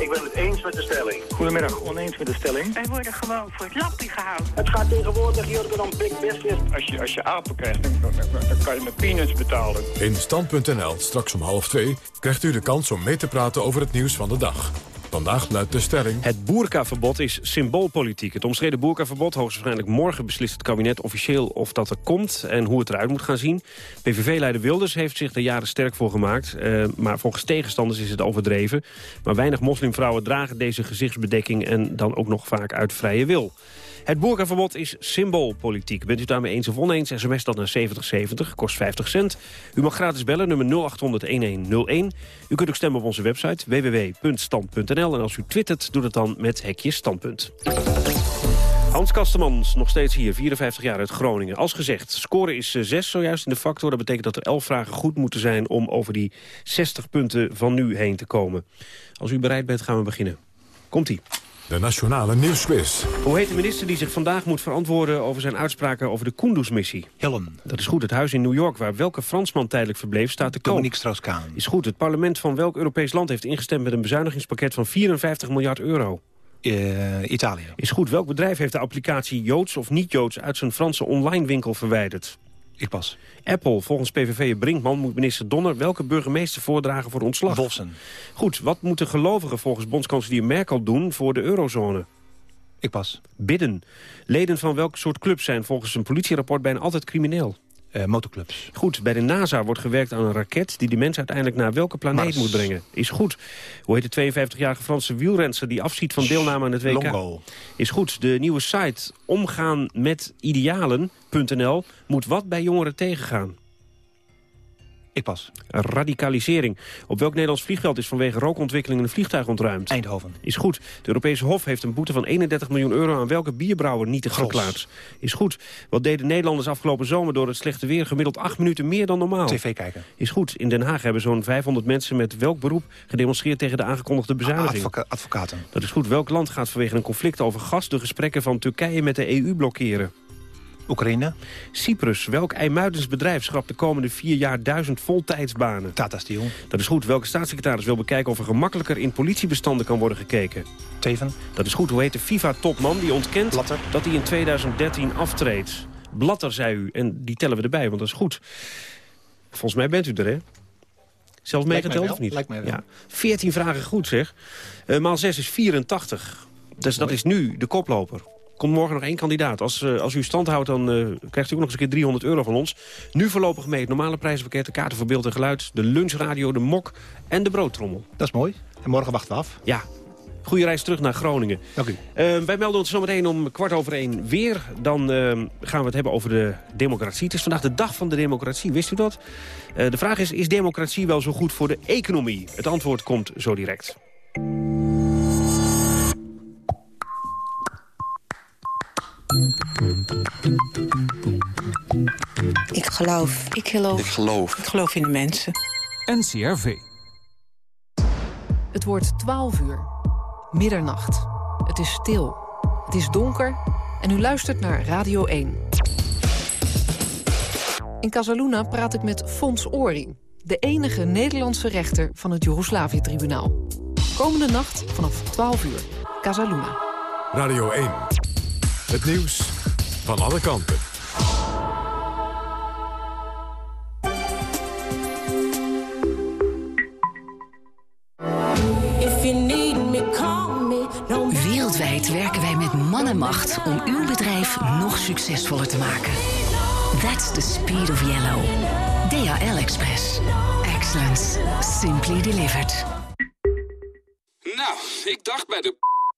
Ik ben het eens met de stelling. Goedemiddag, oneens met de stelling. Wij worden gewoon voor het lappie gehouden. Het gaat tegenwoordig hier dan big business. Als je, als je apen krijgt, dan, dan, dan kan je met peanuts betalen. In Stand.nl, straks om half twee, krijgt u de kans om mee te praten over het nieuws van de dag. Vandaag luidt de stelling... Het boerkaverbod is symboolpolitiek. Het omstreden boerkaverbod, hoogstwaarschijnlijk morgen beslist het kabinet officieel of dat er komt en hoe het eruit moet gaan zien. PVV-leider Wilders heeft zich er jaren sterk voor gemaakt. Uh, maar volgens tegenstanders is het overdreven. Maar weinig moslimvrouwen dragen deze gezichtsbedekking en dan ook nog vaak uit vrije wil. Het boerkaverbod is symboolpolitiek. Bent u daarmee eens of oneens, sms dat naar 7070, kost 50 cent. U mag gratis bellen, nummer 0800-1101. U kunt ook stemmen op onze website www.stand.nl. En als u twittert, doe dat dan met hekje standpunt. Hans Kastemans, nog steeds hier, 54 jaar uit Groningen. Als gezegd, score is 6 zojuist in de factor. Dat betekent dat er 11 vragen goed moeten zijn om over die 60 punten van nu heen te komen. Als u bereid bent, gaan we beginnen. Komt-ie. De Nationale Nieuwsquiz. Hoe heet de minister die zich vandaag moet verantwoorden over zijn uitspraken over de Kunduz-missie? Helen. Dat is goed. Het huis in New York waar welke Fransman tijdelijk verbleef staat te koop. Dominique Strauss-Kaan. Is goed. Het parlement van welk Europees land heeft ingestemd met een bezuinigingspakket van 54 miljard euro? Uh, Italië. Is goed. Welk bedrijf heeft de applicatie Joods of niet-Joods uit zijn Franse online winkel verwijderd? Ik pas. Apple, volgens PVV Brinkman moet minister Donner welke burgemeester voordragen voor ontslag? Wolfsen. Goed, wat moeten gelovigen volgens bondskanselier Merkel doen voor de eurozone? Ik pas. Bidden. Leden van welk soort club zijn volgens een politierapport bijna altijd crimineel? Uh, motorclubs. Goed, bij de NASA wordt gewerkt aan een raket... die de mens uiteindelijk naar welke planeet Mars. moet brengen. Is goed. Hoe heet de 52-jarige Franse wielrenster... die afziet van deelname aan het WK? Longo. Is goed. De nieuwe site omgaan met idealen.nl... moet wat bij jongeren tegengaan? Ik pas. Radicalisering. Op welk Nederlands vliegveld is vanwege rookontwikkeling een vliegtuig ontruimd? Eindhoven. Is goed. Het Europese Hof heeft een boete van 31 miljoen euro aan welke bierbrouwer niet verklaard? Is goed. Wat deden Nederlanders afgelopen zomer door het slechte weer gemiddeld 8 minuten meer dan normaal? TV kijken. Is goed. In Den Haag hebben zo'n 500 mensen met welk beroep gedemonstreerd tegen de aangekondigde bezuiniging? Advoca advocaten. Dat is goed. Welk land gaat vanwege een conflict over gas de gesprekken van Turkije met de EU blokkeren? Oekraïne. Cyprus. Welk IJmuidens bedrijf schrapt de komende vier jaar duizend voltijdsbanen? Tata Steel. Dat is goed. Welke staatssecretaris wil bekijken of er gemakkelijker in politiebestanden kan worden gekeken? Teven. Dat is goed. Hoe heet de FIFA-topman die ontkent Blatter. dat hij in 2013 aftreedt? Blatter, zei u. En die tellen we erbij, want dat is goed. Volgens mij bent u er, hè? Zelfs meegeteld of niet? Lijkt mij wel. Ja. 14 vragen goed, zeg. Uh, maal 6 is 84. Dus dat is nu de koploper. Komt morgen nog één kandidaat. Als, uh, als u stand houdt, dan uh, krijgt u ook nog eens een keer 300 euro van ons. Nu voorlopig mee het normale prijzenpakket, de kaarten voor beeld en geluid... de lunchradio, de mok en de broodtrommel. Dat is mooi. En morgen wachten we af. Ja. Goede reis terug naar Groningen. Dank u. Uh, wij melden ons zometeen om kwart over één weer. Dan gaan we het hebben over de democratie. Het is vandaag de dag van de democratie, wist u dat? de vraag is, is democratie wel zo goed voor de economie? Het antwoord komt zo direct. Ik geloof. Ik geloof. Ik geloof. Ik geloof in de mensen. NCRV. Het wordt 12 uur. Middernacht. Het is stil. Het is donker. En u luistert naar Radio 1. In Casaluna praat ik met Fons Oring. De enige Nederlandse rechter van het Joegoslavië-tribunaal. Komende nacht vanaf 12 uur. Casaluna. Radio 1. Het nieuws van alle kanten. Wereldwijd werken wij met man en macht om uw bedrijf nog succesvoller te maken. That's the speed of yellow. DHL Express. Excellence. Simply delivered. Nou, ik dacht bij de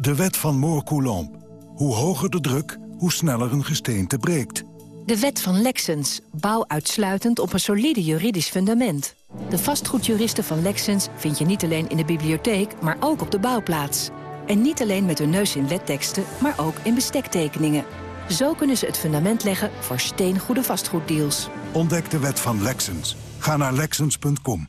De wet van Moore-Coulomb. Hoe hoger de druk, hoe sneller een gesteente breekt. De wet van Lexens. Bouw uitsluitend op een solide juridisch fundament. De vastgoedjuristen van Lexens vind je niet alleen in de bibliotheek, maar ook op de bouwplaats. En niet alleen met hun neus in wetteksten, maar ook in bestektekeningen. Zo kunnen ze het fundament leggen voor steengoede vastgoeddeals. Ontdek de wet van Lexens. Ga naar Lexens.com.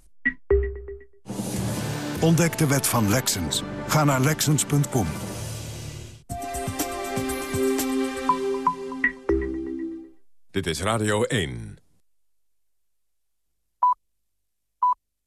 Ontdek de wet van Lexens. Ga naar Lexens.com. Dit is Radio 1.